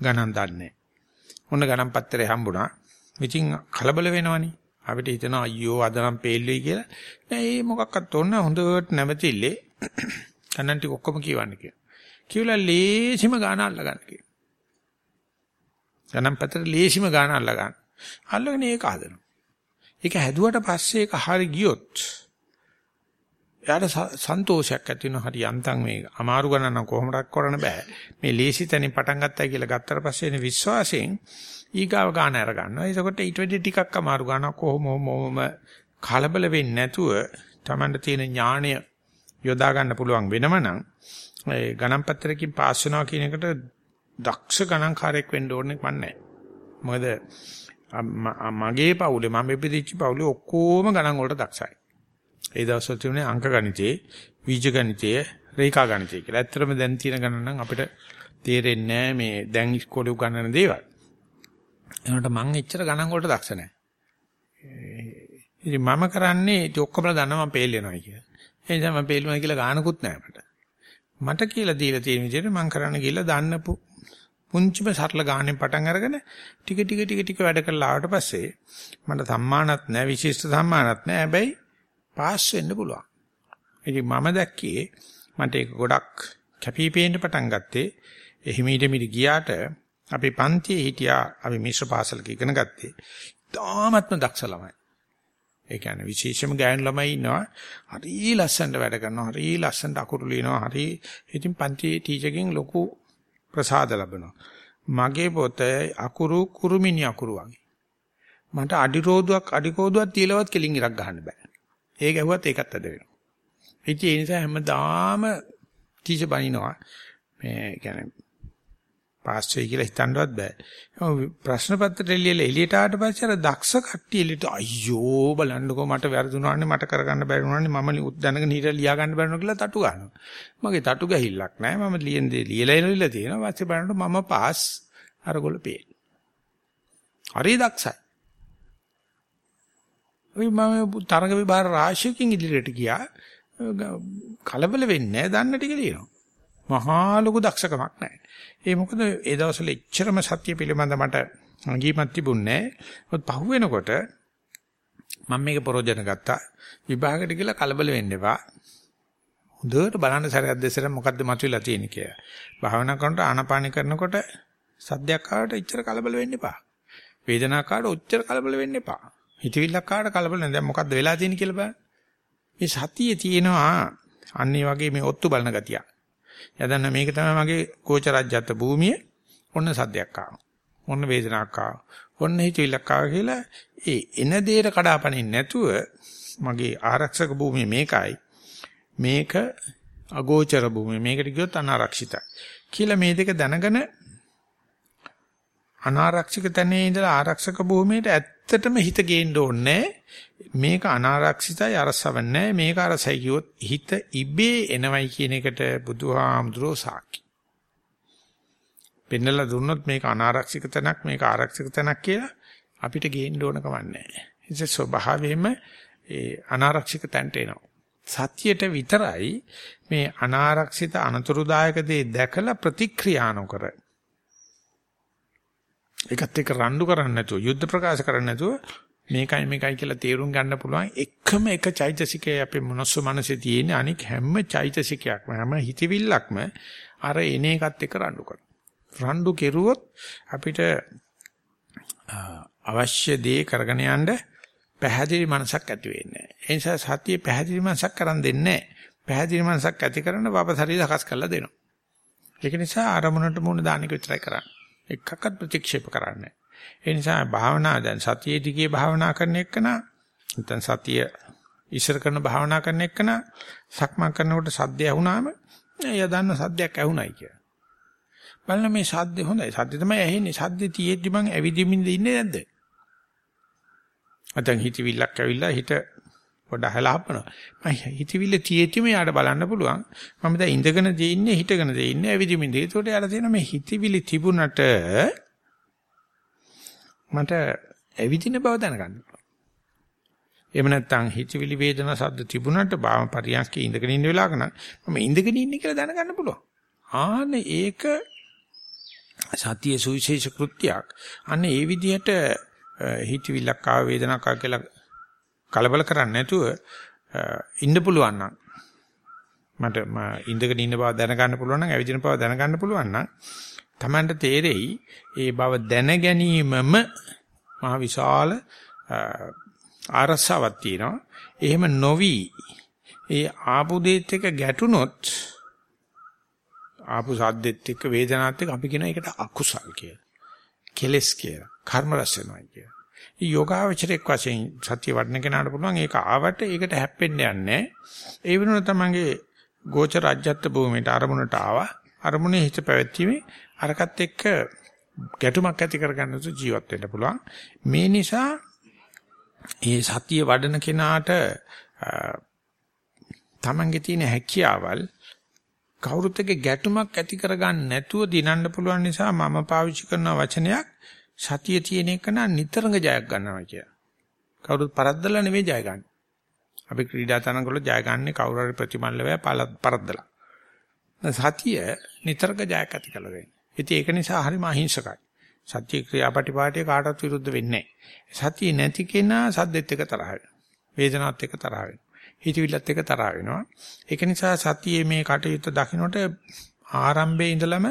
ගණන් දන්නේ. ඔන්න ගණන් පත්‍රය හම්බුණා. ඉතින් කලබල වෙනවනේ. අපිට හිතෙනවා අයියෝ අද නම් පේල් වෙයි කියලා. නෑ ඒ මොකක්වත් ඕන හොඳට නැවතිල්ලේ ගණන් ටික ඔක්කොම කියවන්න කියලා. කියලා ලේසිම ගාන අල්ල ගන්න කියලා. ගණන් පත්‍රේ ලේසිම ගාන අල්ල ගන්න. අල්ලගෙන ඒක හදනවා. ඒක හැදුවට පස්සේ ඒක හරි ගියොත් එයාට සන්තෝෂයක් ඇති වෙනවා හරි යන්තම් මේ අමාරු ගණන කොහොමඩක් කරන්න බෑ. මේ ලේසි තැනින් පටන් ගත්තා කියලා ගත්තට පස්සේ එන විශ්වාසයෙන් ඊගාව ගාන අර ගන්නවා. ඒකකොට ඊට වැඩි ටිකක් අමාරු ගානක් කොහොම මොම කලබල වෙන්නේ නැතුව Tamanට තියෙන ඥාණය යොදා ගන්න පුළුවන් වෙනම නම් ඒ ගණන් පත්‍රයකින් පාස් වෙනවා කියන එකට දක්ෂ ගණන්කාරයෙක් වෙන්න ඕනේ මන්නේ. මොකද මගේ පවුලේ මම ඉපදිච්ච පවුලේ ඔක්කොම ගණන් වලට දක්ෂයි. ඒ දවස්වල තිබුණේ අංක ගණිතයේ, බීජ ගණිතයේ, රේඛා ගණිතයේ කියලා. ඇත්තටම දැන් තියෙන ගණන් නම් අපිට තේරෙන්නේ මේ දැන් ඉස්කෝලේ උගන්වන දේවල්. ඒකට මම එච්චර ගණන් වලට දක්ෂ නැහැ. ඉතින් මම කරන්නේ ඉතින් ඔක්කොම දන්නවා මම පේල් වෙනවා කියලා. ඒ නිසා මම පේල් වෙනවා කියලා ගානකුත් නැහැ මට. මට කියලා දීලා තියෙන විදිහට මම කරන්න ගිහලා දාන්න පුංචිම සරල ගානෙන් පටන් අරගෙන ටික ටික ටික ටික වැඩ කරලා ආවට පස්සේ මට සම්මානත් නැහැ විශිෂ්ට සම්මානත් නැහැ හැබැයි පාස් වෙන්න පුළුවන්. ඉතින් මම දැක්කේ මට ඒක ගොඩක් කැපිපේන්න පටන් ගත්තේ එහිමීට මිට ගියාට අපි පන්තියේ හිටියා අපි මිශ්‍ර පාසලක ඉගෙන ගත්තේ. තාමත්ම දක්ෂ ළමයි. ඒ කියන්නේ විශේෂම ගෑනු ළමයි ඉන්නවා. හරි ලස්සනට වැඩ කරනවා. හරි ලස්සනට අකුරු ලියනවා. හරි ඉතින් පන්තියේ ටීචර්ගෙන් ලොකු ප්‍රසාද ලැබෙනවා. මගේ පොතේ අකුරු කුරුමිනි අකුරු වගේ. මට අඩි රෝදුවක් අඩි කෝදුවක් තියලවත් කෙලින් ඉරක් ගහන්න බෑ. ඒක ඇහුවත් ඒකත් අද වෙනවා. ඉතින් ඒ නිසා හැමදාම ටීචර් බනිනවා. මේ කියන්නේ පාස් වෙයි කියලා හිතන්නවත් බෑ. ප්‍රශ්න පත්‍රය එළියලා එළියට ආවට පස්සේ අර දක්ෂ කට්ටිය එළියට අයියෝ බලන්නකෝ මට වැරදුනානේ මට කරගන්න බැරි වුණානේ මම දැනගෙන හිට ලියා ගන්න බැරි වුණා කියලා තටු ගන්නවා. මගේ තටු ගැහිල්ලක් නෑ මම ලියන දේ ලියලා ඉරලා තියෙනවා. ඊපස්සේ බලනකොට මම පාස් අරගොල්ල පේන. හරි දක්ෂයි. ඔය මම තරඟ විභාර රාශියකින් ඉදිරියට ගියා. කලබල වෙන්නේ නැහැ දන්න ටික ලියනවා. මහා ලොකු දක්ෂකමක් නැහැ. ඒ මොකද ඒ දවස්වල එච්චරම සත්‍ය පිළිබඳ මට අංගීමක් තිබුණේ නැහැ. පහු වෙනකොට මම මේක ප්‍රෝජන ගත්තා. විභාගයට ගිහලා කලබල වෙන්න එපා. හොඳට බලන්න සැරයක් දෙසර මොකද්ද මතුවලා තියෙන්නේ කියලා. භාවනා කරනකොට ආනාපාන කරනකොට සද්දයක් ආවට එච්චර කලබල වෙන්න එපා. වේදනාවක් ආවට ඔච්චර කලබල වෙන්න එපා. හිතවිල්ලක් ආවට කලබල නැහැ. දැන් මොකද්ද වෙලා තියෙන්නේ කියලා බලන්න. මේ සතියේ තියෙනවා අන්නේ වගේ මේ ඔත්තු බලන ගතිය. යදන්න මේක තමයි මගේ කෝච රාජ්‍යත් භූමිය. ඔන්න සද්දයක් ආවා. ඔන්න වේදනාවක් ආවා. ඔන්න හිතවිල්ලක් ආවා කියලා ඒ එන දේට කඩාපනින්න නැතුව මගේ ආරක්ෂක භූමිය මේකයි. මේක අගෝචර භූමිය. මේකට ගියොත් අනාරක්ෂිතයි. කියලා මේ දෙක දැනගෙන අනාරක්ෂිත තැනේ ඉඳලා ආරක්ෂක භූමියට ඇත්තටම හිත ගේන්න ඕනේ මේක අනාරක්ෂිතයි අරසවන්නේ මේක අරසයි කිව්වොත් හිත ඉබේ එනවයි කියන එකට බුදුහාමුදුරෝ සාකි. පෙන්නලා දුන්නොත් මේක අනාරක්ෂිත තැනක් මේක ආරක්ෂිත තැනක් කියලා අපිට ගේන්න ඕන කමක් නැහැ. ඒක ස්වභාවයෙන්ම ඒ අනාරක්ෂිත තැනට එනවා. සත්‍යයට විතරයි මේ අනාරක්ෂිත අනතුරුදායක දේ දැකලා ප්‍රතික්‍රියා නොකර ඒකත් එක්ක රණ්ඩු කරන්නේ නැතුව යුද්ධ ප්‍රකාශ කරන්නේ නැතුව මේකයි මේකයි කියලා තේරුම් ගන්න පුළුවන් එකම එක චෛතසිකය අපේ මනස මනසේ තියෙන අනික හැම චෛතසිකයක්ම හැම හිතවිල්ලක්ම අර එන එකත් එක්ක රණ්ඩු කරනවා රණ්ඩු කෙරුවොත් අපිට අවශ්‍ය දේ කරගෙන යන්න පැහැදිලි මනසක් ඇති වෙන්නේ නැහැ. ඒ නිසා සතිය පැහැදිලි මනසක් කරන් දෙන්නේ නැහැ. පැහැදිලි මනසක් ඇති කරන වපසරිය සකස් කරලා දෙනවා. ඒක නිසා ආරමුණට මුණ දාන එක විතරයි කරන්නේ. එකක්වත් ප්‍රතික්ෂේප කරන්නේ ඒ නිසා භාවනා දැන් සතියේ දිගේ භාවනා කරන එකන නැත්නම් සතිය ඉස්සර කරන භාවනා කරන එකන සක්මන් කරනකොට සද්දය ඇහුණාම එයා දන්න සද්දයක් ඇහුණයි කියලා. බලන්න මේ සද්ද හොඳයි. සද්ද තමයි ඇහෙන්නේ. සද්ද තියෙද්දි මං ඇවිදිමින් ඉන්නේ නැද්ද? අතන් හිතවිල්ලක් ඇවිල්ලා හිත පොඩ අහලා හපනවා. මම හිතවිල්ල තියෙද්දිම යාට බලන්න පුළුවන්. මම දැන් ඉඳගෙන දෙන්නේ හිටගෙන දෙන්නේ ඇවිදිමින් දෙන්නේ. ඒකට යාට තියෙන මේ හිතවිලි තිබුණට මට ඇවිදින බව දැනගන්න පුළුවන්. එහෙම නැත්නම් හිතවිලි වේදනා සද්ද තිබුණට බාම පරියන්ස්කේ ඉඳගෙන ඉන්න වෙලාවක නම් මම ඉඳගෙන ඉන්නේ කියලා දැනගන්න පුළුවන්. ආන්න ඒක සතිය සුවිශේෂ කෘත්‍යයක්. අන්න ඒ විදිහට හිතවිල්ලක් ආව වේදනාවක් ආව කියලා කලබල කරන්නේ නැතුව ඉන්න පුළුවන් නම් මට ඉඳගෙන ඉන්න බව දැනගන්න පුළුවන් නම් ඇවිදින බව දැනගන්න පුළුවන් නම් Tamanට තේරෙයි ඒ බව දැන ගැනීමම මහ විශාල ආරසාවක් තියෙනවා. එහෙම නොවි ඒ ආපු දෙයත් එක්ක ගැටුනොත් ආපු සද්දෙත් එක්ක වේදනාවත් එක්ක අපි කියන එකට අකුසල් කියලා. කෙලස් කියලා. කර්ම රැස් වෙනවා කියලා. යෝගාවචරයක් වශයෙන් සත්‍ය වඩන කෙනාට පුළුවන් ඒක ආවට ඒකට හැප්පෙන්න යන්නේ. ඒ වෙනුවට තමන්ගේ ගෝචර රාජ්‍යත්ව භූමියට අරමුණට ආවා. අරමුණේ හිත පැවැත්ීමේ අරකට එක්ක ගැටුමක් ඇති කරගන්න තු ජීවත් වෙන්න පුළුවන්. මේ නිසා ඒ සතිය වඩන කෙනාට තමන්ගේ තියෙන හැකියාවල් කවුරුත් එක්ක ගැටුමක් ඇති කරගන්න නැතුව දිනන්න පුළුවන් නිසා මම පාවිච්චි කරන වචනයක් සතිය තියෙන එක නම් නිතරම ජයක් ගන්නවා කිය. කවුරුත් පරද්දලා නෙවෙයි ජය ගන්න. අපි ක්‍රීඩා තරඟවල ජය ගන්නේ කවුරු හරි ප්‍රතිමල්ල වේ පරද්දලා. සතිය නිතරම ජයක් ඇති කළ දෙන්නේ. ඉතින් ඒක නිසා හරිම අහිංසකයි. සත්‍ය ක්‍රියාපටිපාටිය කාටවත් විරුද්ධ වෙන්නේ නැහැ. සතිය නැති කෙනා සද්දෙත් එක තරහ වෙනවා. වේදනාවත් එක තරහ වෙනවා. හිතවිල්ලත් එක තරහ වෙනවා. ඒක නිසා සතියේ මේ කටයුත්ත දකින්නට ආරම්භයේ ඉඳලම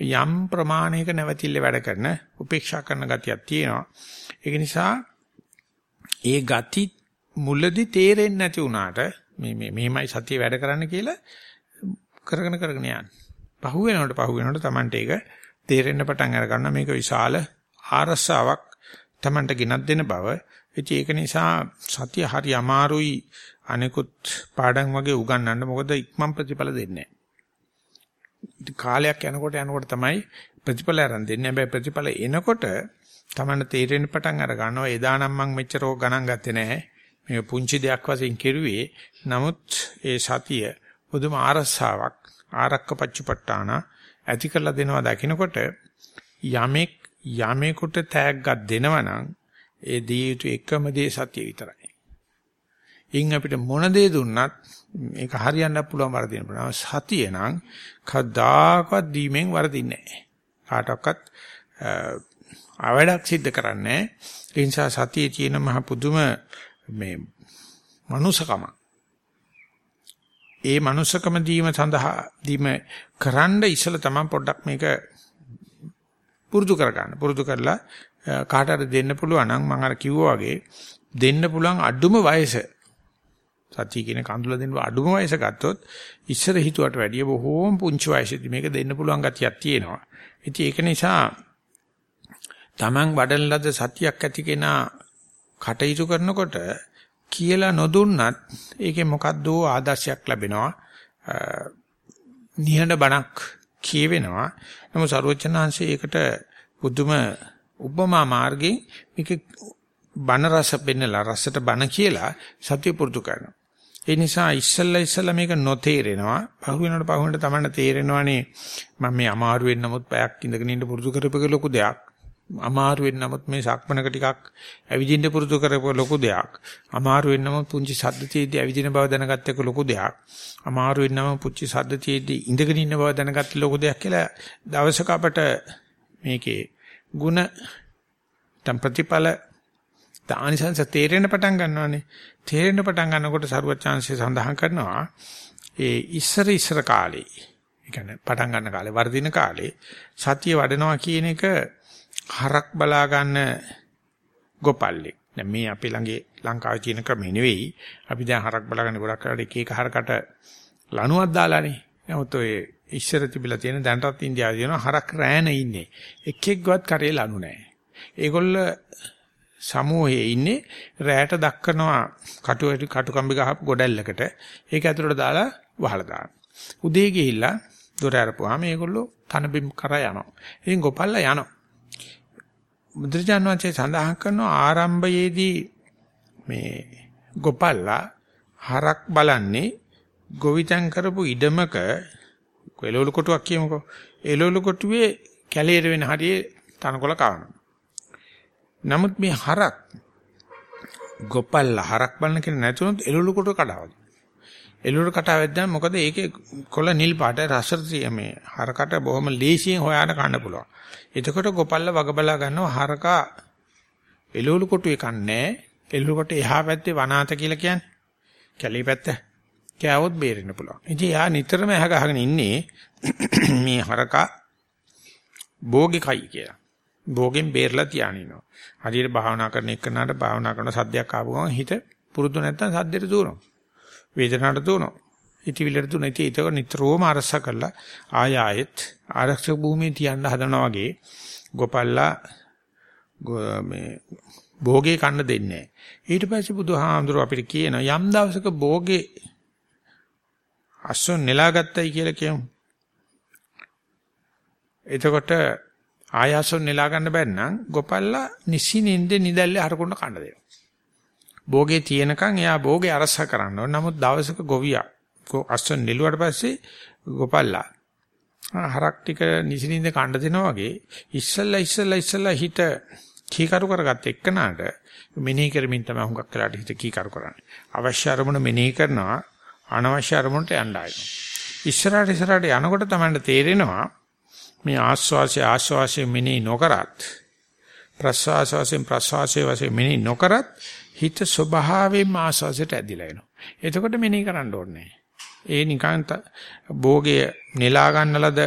යම් ප්‍රමාණයක නැවතිල්ල වැඩ කරන උපේක්ෂා කරන ගතියක් තියෙනවා. ඒක නිසා ඒ ගති මුලදි තේරෙන්නේ නැති වුණාට මේ මේ මෙහෙමයි සතිය වැඩ කරන්න කියලා කරගෙන කරගෙන යන්න. පහු වෙනකොට පහු වෙනකොට Tamante ඒක තේරෙන්න පටන් අර ගන්න මේක විශාල ආරස්සාවක් Tamante ගෙනත් දෙන බව. ඒක නිසා සතිය හරි අමාරුයි අනිකුත් පාඩම් වගේ උගන්වන්න මොකද ඉක්මන් ප්‍රතිඵල දෙන්නේ කාලයක් යනකොට යනකොට තමයි ප්‍රතිඵල ආරම්භ දෙන්නේ. හැබැයි ප්‍රතිඵල එනකොට තමන්න තේරෙන්න පටන් අර ගන්නවා එදා නම් මම මෙච්චර ඕක ගණන් ගත්තේ නැහැ. මේ පුංචි දෙයක් වශයෙන් කෙරුවේ. නමුත් ඒ සතිය පුදුම ආරස්සාවක් ආරක්ක පච්චපට්ටාන ඇති කරලා දෙනවා දකින්නකොට යමෙක් යමෙකුට තෑග්ගක් දෙනවනම් ඒ දී යුතු එකම දේ සතිය විතරයි. ඉන් අපිට මොන දේ දුන්නත් මේක හරියන්න පුළුවන් වරදින පුළුවන්. සතිය නම් කවදාකවත් දීමෙන් වරදින්නේ නැහැ. කාටවත් අවඩක් සිද්ධ කරන්නේ ඒ නිසා සතියේ තියෙන මහ පුදුම මේ මනුසකම ඒ මනුසකම දීම සඳහා දීම කරන්න ඉසල තමයි පොඩ්ඩක් මේක පුරුදු කරගන්න. පුරුදු කරලා කාට හරි දෙන්න පුළුවන් නම් මම අර කිව්වා වගේ දෙන්න පුළුවන් අඩුම වයස සතිය කියන කඳුල දෙන්න අඩුම වයස ගත්තොත් ඉස්සර හිතුවට වැඩිය බොහෝම පුංචි වයසේදී මේක දෙන්න පුළුවන් ගතියක් තියෙනවා. ඉතින් ඒක නිසා Taman වඩන ලද සතියක් ඇති කෙනා කටයුතු කරනකොට කියලා නොදුන්නත් ඒකේ මොකද්ද ආදර්ශයක් ලැබෙනවා. නිහඬ බණක් කියවෙනවා. නමුත් සරුවචනාංශයේ ඒකට පුදුම උපමා මාර්ගයෙන් මේක බන රස පෙන්නලා රසට බන කියලා සතිය පුරුදු කරනවා. ඒ නිසා ඉස්සල්ලා ඉස්සල්ලා මේක නොතේරෙනවා. පහු වෙනකොට පහු වෙනකොට තමයි තේරෙනවානේ මම මේ අමාරු වෙන්න නමුත් පැයක් ඉඳගෙන ඉන්න පුරුදු කරපෙක ලොකු දෙයක්. අමාරු වෙන්න නමුත් මේ සක්මනක ටිකක් ඇවිදින්න පුරුදු කරපෙක ලොකු දෙයක්. අමාරු වෙන්න නමුත් පුංචි සද්ද තියෙද්දි ඇවිදින බව දැනගත්ත එක ලොකු දෙයක්. අමාරු වෙන්න නමුත් පුංචි සද්ද තියෙද්දි ඉඳගෙන ඉන්න බව දැනගත්ත ලොකු දෙයක් කියලා දවසක අපට මේකේ ಗುಣ තම් ප්‍රතිඵල ආනිසංස තේරෙන්න පටන් ගන්නවානේ. තේරෙන්න පටන් ගන්නකොට සරුවචාන්සිය සඳහන් කරනවා ඒ ඉස්සර ඉස්සර කාලේ ඒ කියන්නේ පටන් ගන්න කාලේ වර්ධින කාලේ සතිය වඩනවා කියන එක හරක් බලා ගන්න ගොපල්ලෙක්. දැන් මේ අපි ළඟේ ලංකාවේ තියෙන ක්‍රමෙ නෙවෙයි. අපි දැන් හරක් බලාගන්න ගොඩක් කරලා එක එක හරකට ලණුවක් දාලානේ. නමුත් ඔය ඉස්සර තිබිලා තියෙන දැනටත් ඉන්දියාවේ තියෙන හරක් රෑන ඉන්නේ. එක්කෙක්වත් කරේ ලණු නැහැ. ඒගොල්ල සමූහයේ ඉන්නේ රැයට දක්කනවා කටු කටු කම්බි ගහපු ගොඩැල්ලකට. ඒක ඇතුළට දාලා වහලා දානවා. උදේ ගිහිල්ලා දොර අරපුවාම මේගොල්ලෝ තනබිම් කරා යනවා. ඉතින් ගොපල්ලා යනවා. බුදුරජාණන් වහන්සේ සඳහන් කරනවා ආරම්භයේදී මේ ගොපල්ලා හරක් බලන්නේ ගොවිතැන් කරපු ඉඩමක එළවලු කොටුවක් කියමුකෝ. එළවලු කොටුවේ කැලේට වෙන හරියේ තනකොළ කවනවා. නමුත් මේ හරක් ගොපල්ලා හරක් බලන කෙනෙක් නැතුනොත් එළවලු කොටුව කඩාවද. එළවලු කටාවෙද්දම මොකද ඒකේ කොළ නිල් පාට රසට මේ හරකට බොහොම ලේසියෙන් හොයාගෙන කන්න පුළුවන්. එතකොට ගොපල්ල වග බලා ගන්නවා හරකා එළවලු කොටුවේ කන්නේ එළවලු කොට එහා පැත්තේ වනාත කියලා කියන්නේ. කැලේ පැත්ත. කෑවොත් බේරෙන්න පුළුවන්. ඉතින් යා නිතරම එහා ගහගෙන ඉන්නේ මේ හරකා භෝගේ කයි කියලා. භෝගෙන් බේරලා තියානිනවා. හරියට භාවනා කරන එක්කනට භාවනා කරන සද්දයක් ආපු ගමන් හිත පුරුදු නැත්තම් සද්දෙට දුවනවා. වේදනාවට දුවනවා. ඉතිවිලට දුන ඉතින් ඒක නිතරම අරස කරලා ආය ආයෙත් ආරක්ෂක භූමියේ තියන්න හදනවා වගේ ගොපල්ලා මේ භෝගේ කන්න දෙන්නේ ඊට පස්සේ බුදුහාඳුර අපිට කියන යම් දවසක භෝගේ අස්සොන් නෙලාගත්තයි කියලා කියමු. එතකොට ආයාසොන් නෙලා ගන්න බැන්නම් ගොපල්ලා නිසිනින්ද නිදැල්ලේ හරකුන්න කන්න දෙනවා. භෝගේ තියෙනකන් එයා භෝගේ අරස කරන්න ඕන. නමුත් දවසක ගොවියා අස්සොන් නෙළුවට පස්සේ ගොපල්ලා හරක් ටික නිසිනින්ද කන්න දෙනවා වගේ ඉස්සල්ලා ඉස්සල්ලා ඉස්සල්ලා හිත කීකරු කරගත්ත එක්කනට මෙනෙහි කරමින් තමයි හුඟක් වෙලාට හිත කීකරු කරන්නේ. අවශ්‍ය අරමුණ මෙනෙහි කරනවා අනවශ්‍ය අරමුණට යන්න ආයෙත්. ඉස්සරහට ඉස්සරහට යනකොට තමයි තේරෙනවා මේ ආස්වාසය ආස්වාසය මෙනෙහි නොකරත් ප්‍රස්වාසයෙන් ප්‍රස්වාසයේ වශයෙන් මෙනෙහි නොකරත් හිත ස්වභාවයෙන්ම ආස්වාසයට ඇදිලා එනවා. එතකොට මෙනෙහි කරන්න ඕනේ ඒ නිකන් භෝගයේ නෙලා ගන්නලද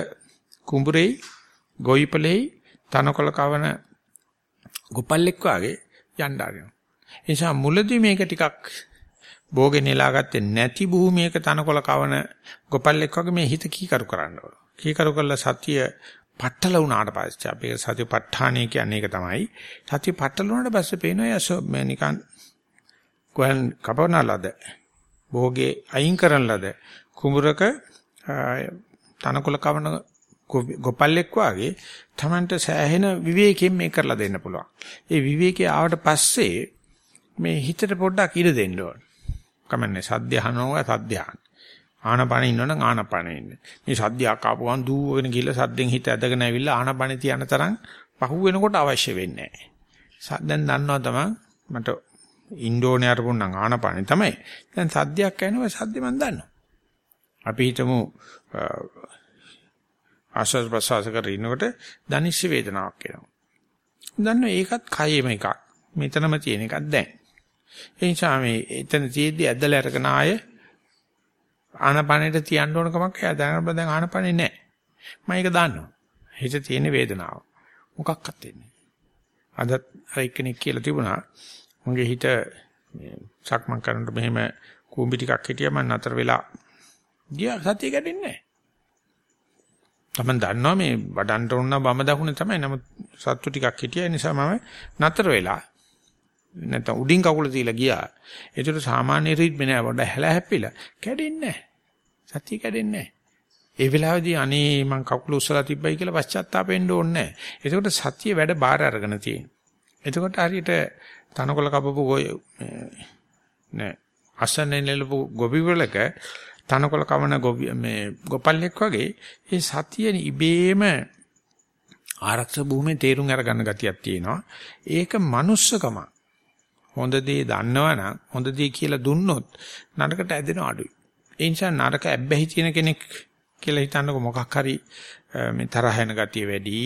කුඹුරේ ගොයිපලෙයි තනකොළ කවන ගොපල්ලෙක් වාගේ යන්න ආරිනවා. ඒ නිසා මුලදී මේක ටිකක් භෝගේ නෙලා ගත්තේ නැති භූමියක තනකොළ කවන ගොපල්ලෙක් වගේ මේ හිත කීකරු කරන්න ඕන. කීකරු කරලා සතිය පట్టල වුණාට පස්සේ අපි සතිය ප ဋ ාණය කියන්නේ ඒක තමයි. සතිය පట్టල වුණාට පස්සේ පේනවා යසෝ මේ නිකන් ගුවන් කපන ලද භෝගේ අයින් කරන ලද කුඹරක තනකොළ කවන ගොපල්ලෙක් වාගේ තමන්ට සෑහෙන විවේකයෙන් මේ කරලා දෙන්න පුළුවන්. ඒ විවේකේ ආවට පස්සේ මේ හිතට පොඩ්ඩක් ඉඩ දෙන්න ඕන. කමන්නේ සද්ධාහනෝවා සද්ධාහන. ආනපන ඉන්නවනම් ආනපන ඉන්න. මේ සද්දයක් ආපුවම දූවගෙන ගිහලා සද්දෙන් හිත ඇදගෙන ඇවිල්ලා ආනපන තියන තරම් පහු වෙනකොට අවශ්‍ය වෙන්නේ නැහැ. දැන් දන්නවා තමයි මට ඉන්ඩෝනේ අරපුණ නම් ආනපන තමයි. දැන් සද්දයක් ඇහෙනවා සද්ද මන් දන්නවා. අපි හිතමු ආශ්වාස ප්‍රශ්වාස කරගෙන ඉන්නකොට දනිෂ්‍ය වේදනාවක් එනවා. දන්නවා ඒකත් කයෙම එකක්. මෙතනම තියෙන එකක් දැන්. ඒ නිසා මේ එතන තියෙද්දි ඇදලා අරගෙන ආය ආනපනෙට තියන්න ඕන කමක් එයා දැනගන්න දැන් ආනපනේ නැහැ. මම ඒක දන්නවා. හිත තියෙන වේදනාව. මොකක්වත් වෙන්නේ. අද අර එක්කෙනෙක් කියලා තිබුණා මගේ හිත සක්මන් කරනකොට මෙහෙම කූඹි ටිකක් හිටියා මම නතර වෙලා ගියා සතිය කැඩෙන්නේ නැහැ. තමන් දන්නවා මේ වඩන්න ඕන බම දකුණ තමයි. නමුත් සත්තු ටිකක් හිටියා නිසා මම නතර වෙලා නැත්නම් උඩින් කකුල තියලා ගියා. ඒතර සාමාන්‍ය රිද්ම නෑ වඩ හැල හැප්පිලා කැඩෙන්නේ නැහැ. සතිය කැඩෙන්නේ නැහැ. ඒ වෙලාවේදී අනේ මං කකුල උස්සලා තිබ්බයි කියලා පශ්චාත්තාපෙන්න ඕනේ නැහැ. එතකොට සතිය වැඩ බාර අරගෙන තියෙනවා. එතකොට හරියට තනකොළ කපපු නෑ අසන්නේ නෙලපු ගොබි වලක තනකොළ කවන ගොබි මේ ගොපල්ලෙක් වගේ ඒ සතිය ඉබේම ආරක්ෂක භූමියේ තේරුම් අරගන්න ගතියක් තියෙනවා. ඒක manussකම. හොඳ දේ දන්නවනම් හොඳ දේ කියලා දුන්නොත් නරකට ඇදෙන අඩුයි. ඒ නිසා නරක ඇබ්බැහි තියෙන කෙනෙක් කියලා හිතන්නකො මොකක් හරි මේ තරහ යන ගතිය වැඩි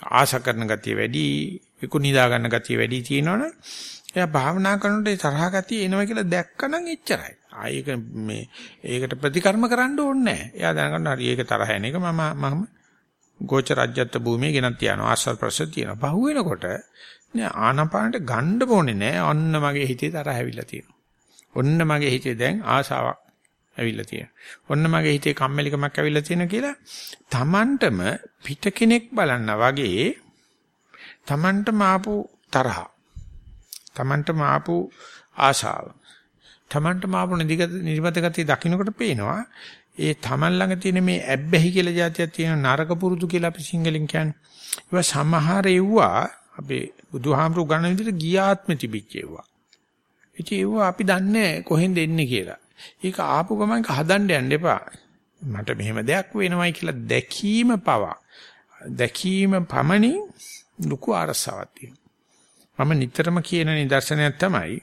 ආශා කරන ගතිය වැඩි, විකු නිදා ගන්න ගතිය වැඩි තියෙනවනේ. එයා භාවනා කරනකොට ඒ තරහ ගතිය එනවා කියලා දැක්කනම් එච්චරයි. ආයෙක මේ ඒකට ප්‍රතිකර්ම කරන්න ඕනේ නැහැ. එයා දැනගන්න හරි ඒක තරහ එන එක මම මම ගෝච රාජ්‍යත්ව භූමියේ ගෙනත් තියනවා ආස්වාද ප්‍රසත් තියෙනවා. පහු වෙනකොට නෑ ආනපානට ගන්න ඕනේ නෑ. ඔන්න මගේ හිතේ තරහ ඇවිල්ලා තියෙනවා. ඔන්න මගේ හිතේ දැන් ආසාවක් ඇවිල්ලා තියෙනවා. ඔන්න මගේ හිතේ කම්මැලිකමක් ඇවිල්ලා තියෙනවා කියලා Tamanටම පිට කෙනෙක් බලන්න වගේ Tamanටම ආපු තරහ. Tamanටම ආපු ආශාව. Tamanටම ආපු නිදිගත නිර්මත ගතිය දකින්නකොට පේනවා ඒ Taman ළඟ තියෙන මේ ඇබ්බැහි කියලා જાතියක් තියෙන නරක පුරුදු කියලා අපි සිංහලෙන් කියන්නේ. ඒවා සමහර එව්වා අපේ බුදුහාමුදුරු ගන්න විදිහට ගියාත්ම තිබිච්ච ඒවා. ඉතින් ඒවා අපි දන්නේ කොහෙන්ද එන්නේ කියලා. ඒක ආපු ගමන් හදන්න යන්න එපා. මට මෙහෙම දෙයක් වෙනවයි කියලා දැකීම පවා. දැකීම පමණින් ලুকু අරසාවක් තියෙනවා. මම නිතරම කියන නිදර්ශනයක් තමයි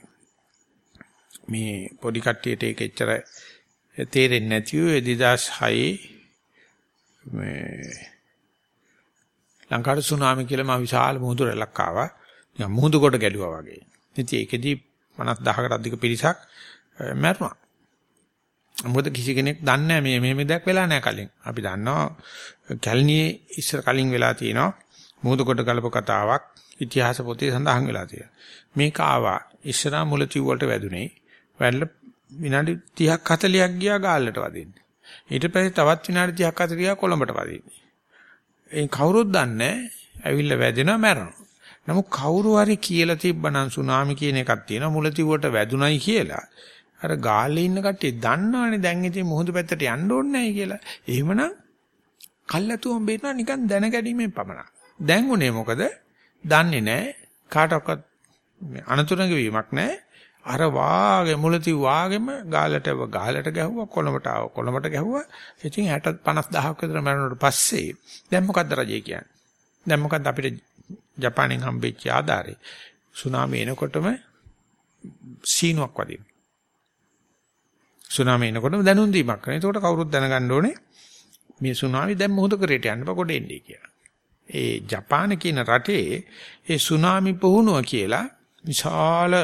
මේ පොඩි කට්ටියට ඒක එච්චර තේරෙන්නේ නැතිව 2006 මේ ලංකාවේ සුනාමි කියලා මා විශාල මුහුදු රැළක් ආවා. නිකන් මුහුදු කොට ගැලුවා වගේ. ඉතින් ඒකෙදි 50000කට අධික පිරිසක් මැරුණා. මොකද කිසි කෙනෙක් දන්නේ නැහැ මේ මෙහෙම දෙයක් වෙලා නැහැ කලින්. අපි දන්නවා කැලණියේ ඉස්සර කලින් වෙලා තියෙනවා මුහුදු කොට ගලප කතාවක් ඉතිහාස පොතේ සඳහන් වෙලා තියෙනවා. මේක ආවා ඉස්සරහා මුලතිව් වලට වැදුනේ. වැල්ල විනාඩි 30ක් 40ක් ගියා ගාල්ලට වදින්නේ. ඊට පස්සේ තවත් විනාඩි 30ක් 40ක් කොළඹට වදින්නේ. ඒ කවුරුත් දන්නේ ඇවිල්ලා වැදෙනවා මැරෙනවා. නමුත් කවුරු හරි කියලා තිබ්බනම් සුනාමි කියන එකක් තියෙනවා මුලතිව්වට වැදුනයි කියලා. අර ගාල්ලේ ඉන්න කට්ටිය දන්නවනේ දැන් ඉතින් මුහුදු පැත්තට යන්න ඕනේ නැහැ කියලා. එහෙමනම් කල්ැතුම් බේනවා නිකන් දැනගැනීමෙන් පමණක්. දැන් උනේ මොකද? දන්නේ නැහැ. කාටවත් අනතුරුක වීමක් නැහැ. අර වාගේ මුලති වාගෙම ගාලට ගාලට ගැහුවා කොළඹට ආව කොළඹට ගැහුවා ඉතින් 60 50000ක් විතර මරණයට පස්සේ දැන් මොකද්ද රජය කියන්නේ දැන් මොකද්ද අපිට ජපානයෙන් හම්බෙච්ච ආධාරේ සුනාමි එනකොටම සීනුවක් වදින සුනාමි එනකොටම දැනුම් දීමක් කරනවා එතකොට කවුරුත් දැනගන්න ඕනේ මේ සුනාමි දැන් මොහොත කරේට යන්න බෑ කොට එන්නේ කියලා ඒ ජපාන කියන රටේ ඒ සුනාමි පුහුණුව කියලා විශාල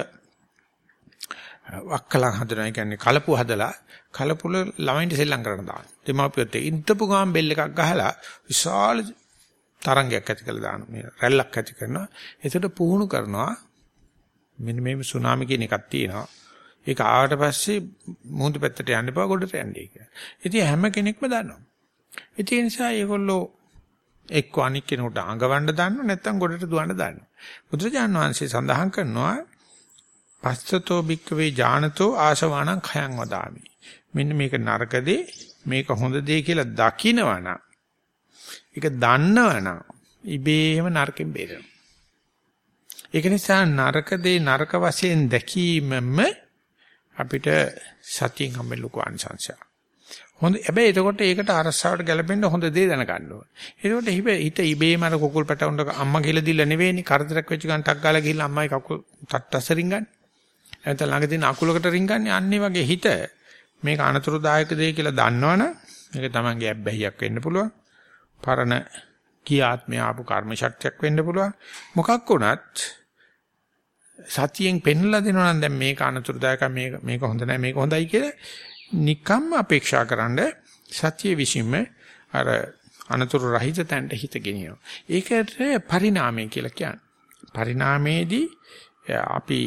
වක්කලන් හදනවා. ඒ කියන්නේ කලපු හදලා කලපුල ළමයින්ට සෙල්ලම් කරන්න දාන. දෙමාපියොත් ඉන්ටපු ගාම් බෙල් එකක් ගහලා විශාල තරංගයක් ඇති කරලා දානවා. මේ රැල්ලක් ඇති කරනවා. ඒකට පුහුණු කරනවා. මෙන්න මේ සුනාමි කියන එකක් තියෙනවා. ඒක ආවට පස්සේ මුහුදු පැත්තට යන්න එපා ගොඩට යන්නේ කියලා. ඉතින් හැම කෙනෙක්ම දන්නවා. ඒ නිසා ඒගොල්ලෝ එක්ක අනික් කෙනෙකුට අඟවන්න දාන්න නැත්නම් ගොඩට දුවන්න දාන්න. බුදුරජාණන් වහන්සේ සඳහන් කරනවා පස්සතෝ භික්කවේ ඥානතෝ ආශවාණං khයං වදාමි. මෙන්න මේක නරක දේ මේක හොඳ දේ කියලා දකිනවනම් ඒක දන්නවනම් ඉබේම නරකෙන් බේරෙනවා. ඒක නිසා නරක දේ නරක වශයෙන් දැකීමම අපිට සතියෙන් හම්බෙ ලොකු අංශංශයක්. හොඳ හැබැයි එතකොට ඒකට අරසාවට ගැලපෙන්න හොඳ දේ දැනගන්න ඕනේ. එතකොට හිත ඉබේම අර කුකුල් පැටවුන්ට අම්මා කියලා දීලා නෙවෙයිනේ කරදරයක් වෙච්ච ගමන් ටක් ගාලා ගිහිල්ලා අම්මයි කකුල් තට්ටසරින් ගන්න. නැත්නම් ළඟ තියෙන අකුලකට රින්ගන්නේ අන්නේ වගේ හිත මේක අනතුරුදායක දෙය කියලා දන්නවනම් මේක තමන්ගේ අබ්බැහියක් වෙන්න පුළුවන්. පරණ කියාත්මය ආපු කර්ම ශක්තියක් වෙන්න පුළුවන්. මොකක් වුණත් සතියෙන් පෙන්ලා දෙනවා නම් දැන් මේක අනතුරුදායක මේක මේක හොඳ නැහැ මේක හොඳයි කියලා නිකම්ම අපේක්ෂා කරන්න සතිය විසින්ම අර අනතුරු රහිත තැනට හිත ගෙනියනවා. ඒකට පරිණාමය කියලා කියන්නේ. පරිණාමයේදී අපි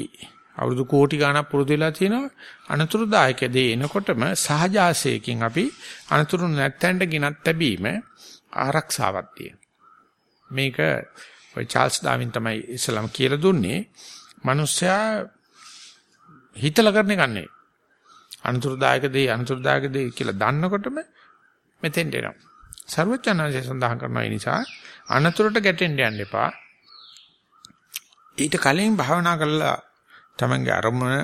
අවුරුදු කෝටි ගණක් පුරුදු වෙලා තියෙනවා අනතුරුදායක දේ එනකොටම සහජාසයකින් අපි අනතුරු නැත්තැන්ට ගෙනත් ලැබීම ආරක්ෂාවක් තියෙනවා මේක ඔය චාල්ස් ඩාවින් තමයි ඉස්ලාම් කියලා දුන්නේ මිනිස්සයා හිතලා කරන එක නෙවෙයි. අනතුරුදායක දේ අනතුරුදායක දේ කියලා දන්නකොටම මෙතෙන්ට එනවා. ਸਰවඥාන්සේ සඳහන් කරන නිසා අනතුරට ගැටෙන්න යන්න එපා. ඊට කලින් භාවනා කළා තමන්ගේ අරමුණ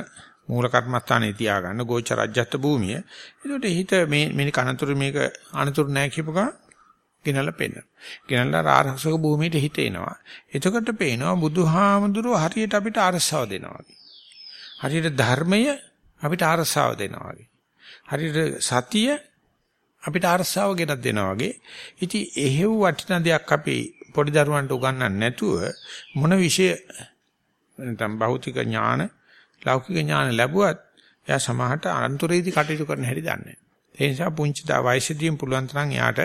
මූල කර්මස්ථානේ තියාගන්න ගෝච රජ්‍යත්ව භූමිය. ඒකට හිත මේ මේ කනතුරු මේක අනතුරු නැහැ කියපු ගමන් ගෙනල්ලා පෙන්න. ගෙනල්ලා ආරක්ෂක භූමියට හිත එනවා. එතකොට පේනවා බුදුහාමුදුරුව හරියට අපිට අරසාව දෙනවා හරියට ධර්මය අපිට අරසාව දෙනවා හරියට සතිය අපිට අරසාව ගෙනත් දෙනවා වගේ. ඉතින් එහෙව් වටිනා දෙයක් අපි පොඩි දරුවන්ට උගන්වන්නේ නැතුව මොන විෂය නැත්නම් භෞතික ඥාන ලෞකික ඥාන ලැබුවත් එයා සමහරට අන්තරේදී කටයුතු කරන්න හැටි දන්නේ. ඒ නිසා පුංචි දා වයසදීම පුළුවන් තරම් එයාට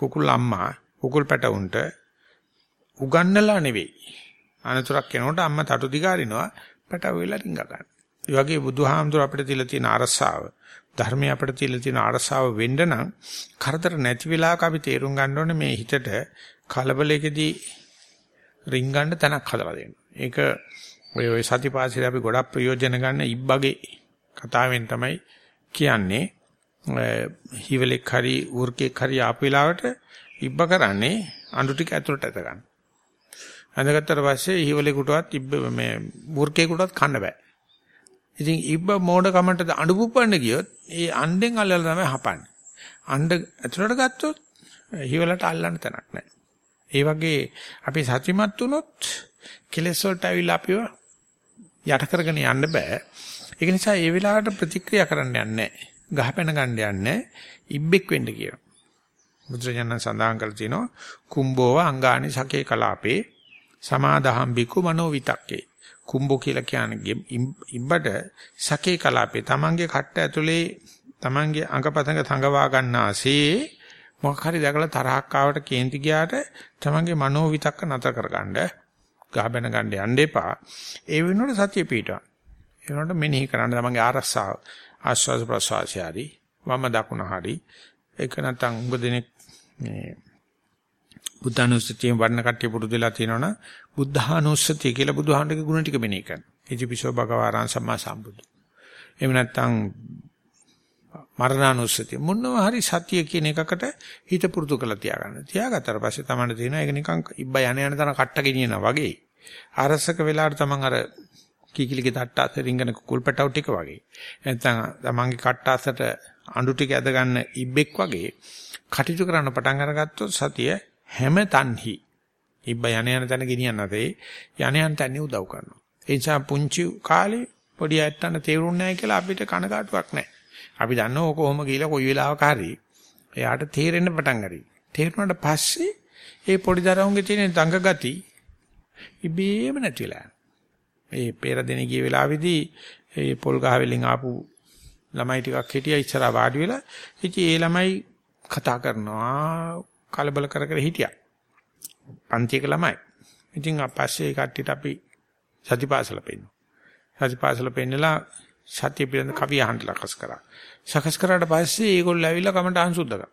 කුකුල් අම්මා කුකුල් පැටවුන්ට උගන්නලා නෙවෙයි. අනතුරක් වෙනකොට අම්මා තටු දිගාරිනවා පැටව වෙලා රිංග ගන්න. ඒ වගේ බුදුහාමුදුර අපිට තියලා තියෙන අරසාව ධර්මය අපිට තියලා තියෙන අරසාව වෙන්න නම් කරදර නැති වෙලාවක අපි තේරුම් ගන්න ඕනේ මේ හිතට කලබලයකදී රින්ගන්න තැනක් හදලා දෙන්න. ඒක ඔය ඔය සතිපාසලේ අපි ගොඩක් ප්‍රයෝජන ගන්න ඉබ්බගේ කතාවෙන් තමයි කියන්නේ. හිවලෙක් හරි උර්කෙක් හරි ආපු වෙලාවට ඉබ්බ කරන්නේ අඬු ටික ඇතුළට ඇත ගන්න. අඳගත්තට පස්සේ හිවලෙකුටවත් ඉබ්බ මේ උර්කෙකුටවත් කන්න බෑ. ඉතින් ඉබ්බ මෝඩ කමට අඬු පුප්පන්න ගියොත් ඒ අඬෙන් අල්ලලා තමයි හපන්නේ. අඬ ඇතුළට ගත්තොත් හිවලට අල්ලන්න තැනක් නැහැ. ඒ වගේ අපි සතිමත් වුණොත් කෙලෙස් වලට අවිලා අපිව යට කරගෙන යන්න බෑ. ඒක නිසා ඒ වෙලාවට ප්‍රතික්‍රියා කරන්න යන්නේ නැහැ. ගහපැන ගන්න යන්නේ ඉබ්බෙක් වෙන්න කියනවා. බුදුරජාණන් සඳහන් කළ තිනවා කුම්බෝව අංගානි සකේ කලාපේ සමාදහම් බිකු මනෝ විතක්කේ. කුම්බෝ කියලා කියන්නේ ඉබ්බට සකේ කලාපේ තමන්ගේ කට්ට ඇතුලේ තමන්ගේ අංගපතංග තඟවා ගන්නාසේ මොකක් හරි දැකලා තරහක් ආවට කේන්ති ගියාට තමන්ගේ මනෝ විතක්ක නතර කරගන්න ගහබැන ගන්න යන්න එපා. ඒ වෙනුවට සතිය පිටවා. ඒ වෙනුවට මෙනෙහි කරන්න තමන්ගේ ආරස්සාව ආස්වාද ප්‍රසවාසය හරි වම දකුණ හරි ඒක නැත්නම් උඟ දෙනෙක් මේ බුද්ධානුස්සතියෙන් වර්ණ කට්ටිය පුරුදු වෙලා තියෙනවනම් බුද්ධානුස්සතිය කියලා බුදුහාමුදුරගේ ගුණ ටික මෙනෙහි කරන. ඉතිපිසෝ භගවාරං සම්මා සම්බුදු. එහෙම නැත්නම් මරණානුස්සතිය මොනවා හරි සතිය කියන එකකට හිත පුරුදු කරලා තියාගන්න. තියාගත්තට පස්සේ තමයි තේරෙනවා ඒක නිකන් ඉබ්බ යන යන තන කට්ට ගෙනියනවා වගේ. අරසක වෙලාවට තමන් අර කීකිලිගේ තට්ට අත රිංගන කුකුල් පැටව ටික වගේ. නැත්නම් තමන්ගේ කට්ට අසට අඬු ටික ඇද ගන්න ඉබ්බෙක් වගේ කටයුතු කරන්න පටන් අරගත්තොත් සතිය හැම තන්හි ඉබ්බ යන යන තැන ගෙනියන්න නැතේ යන යන තැන උදව් කරනවා. ඒ නිසා පුංචි කාලේ පොඩි ඇත්තන තේරුන්නේ නැහැ කියලා අපිට කනකාටුවක් නැහැ. අපි දන්නවා ඕක කොහොම කියලා කොයි වෙලාවක හරි එයාට තේරෙන්න පටන් ගරි. තේරුණාට පස්සේ ඒ පොඩි දරුවන්ගේ තියෙන දඟ ගති ඉබේම නැති වෙලා යනවා. ඒ පෙර දෙන ගිය වෙලාවේදී ඒ පොල් ගහ වලින් ආපු ළමයි ටිකක් හිටියා ඉස්සරහා වාඩි වෙලා. ඉතින් ඒ ළමයි කතා කරනවා කලබල කර කර හිටියා. පන්තියක ළමයි. ඉතින් අපස්සේ කට්ටියට අපි සතිපාසල පෙන්නුවා. සතිපාසල පෙන්නලා සත්‍ය පිළිබඳ කවි අහන්න ලකස් කරා. සකස් කරාට පස්සේ ඒගොල්ලෝ ඇවිල්ලා කමට අංශුද්ධ කරා.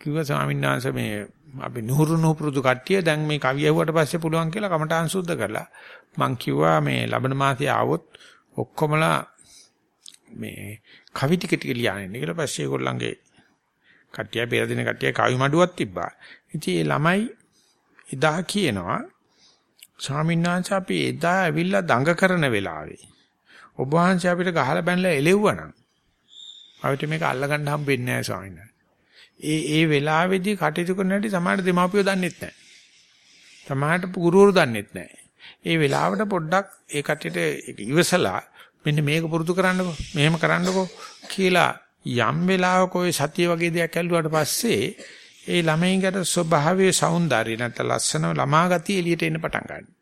කිව්වා ස්වාමීන් වහන්සේ මේ අපි නුහුරු නුහුරුදු කට්ටිය දැන් මේ කවිය ඇහුවට පස්සේ පුළුවන් කියලා කමටහන් සුද්ධ කරලා මං කිව්වා මේ ලබන මාසේ ආවොත් ඔක්කොමලා මේ කවි ටික ටික ලියන්නේ ඊට පස්සේ ඒගොල්ලන්ගේ කට්ටිය පෙර දින කට්ටිය කවි මඩුවක් තිබ්බා. ඉතින් ඒ ළමයි එදා කියනවා ස්වාමීන් වහන්සේ අපි එදා ඇවිල්ලා දඟ කරන වෙලාවේ ඔබ වහන්සේ අපිට ගහලා බැනලා එලෙව්වනම් අපිට මේක අල්ලගන්න හම්බෙන්නේ නැහැ ස්වාමීන් වහන්සේ. ඒ ඒ වෙලාවේදී කටයුතු කරන හැටි සමහරට දෙමාපියෝ දන්නෙත් නැහැ. සමහරට ගුරුවරු දන්නෙත් නැහැ. ඒ වෙලාවට පොඩ්ඩක් ඒ කට්ටියට ඉවසලා මෙන්න මේක පුරුදු කරන්නකෝ මෙහෙම කරන්නකෝ කියලා යම් වෙලාවක ඔය සතිය වගේ දෙයක් ඇල්ලුවාට පස්සේ ඒ ළමයින්ගේ ස්වභාවයේ సౌందර්යය නැත්නම් ලස්සන ළමා ගතිය එළියට එන්න පටන් ගන්නවා.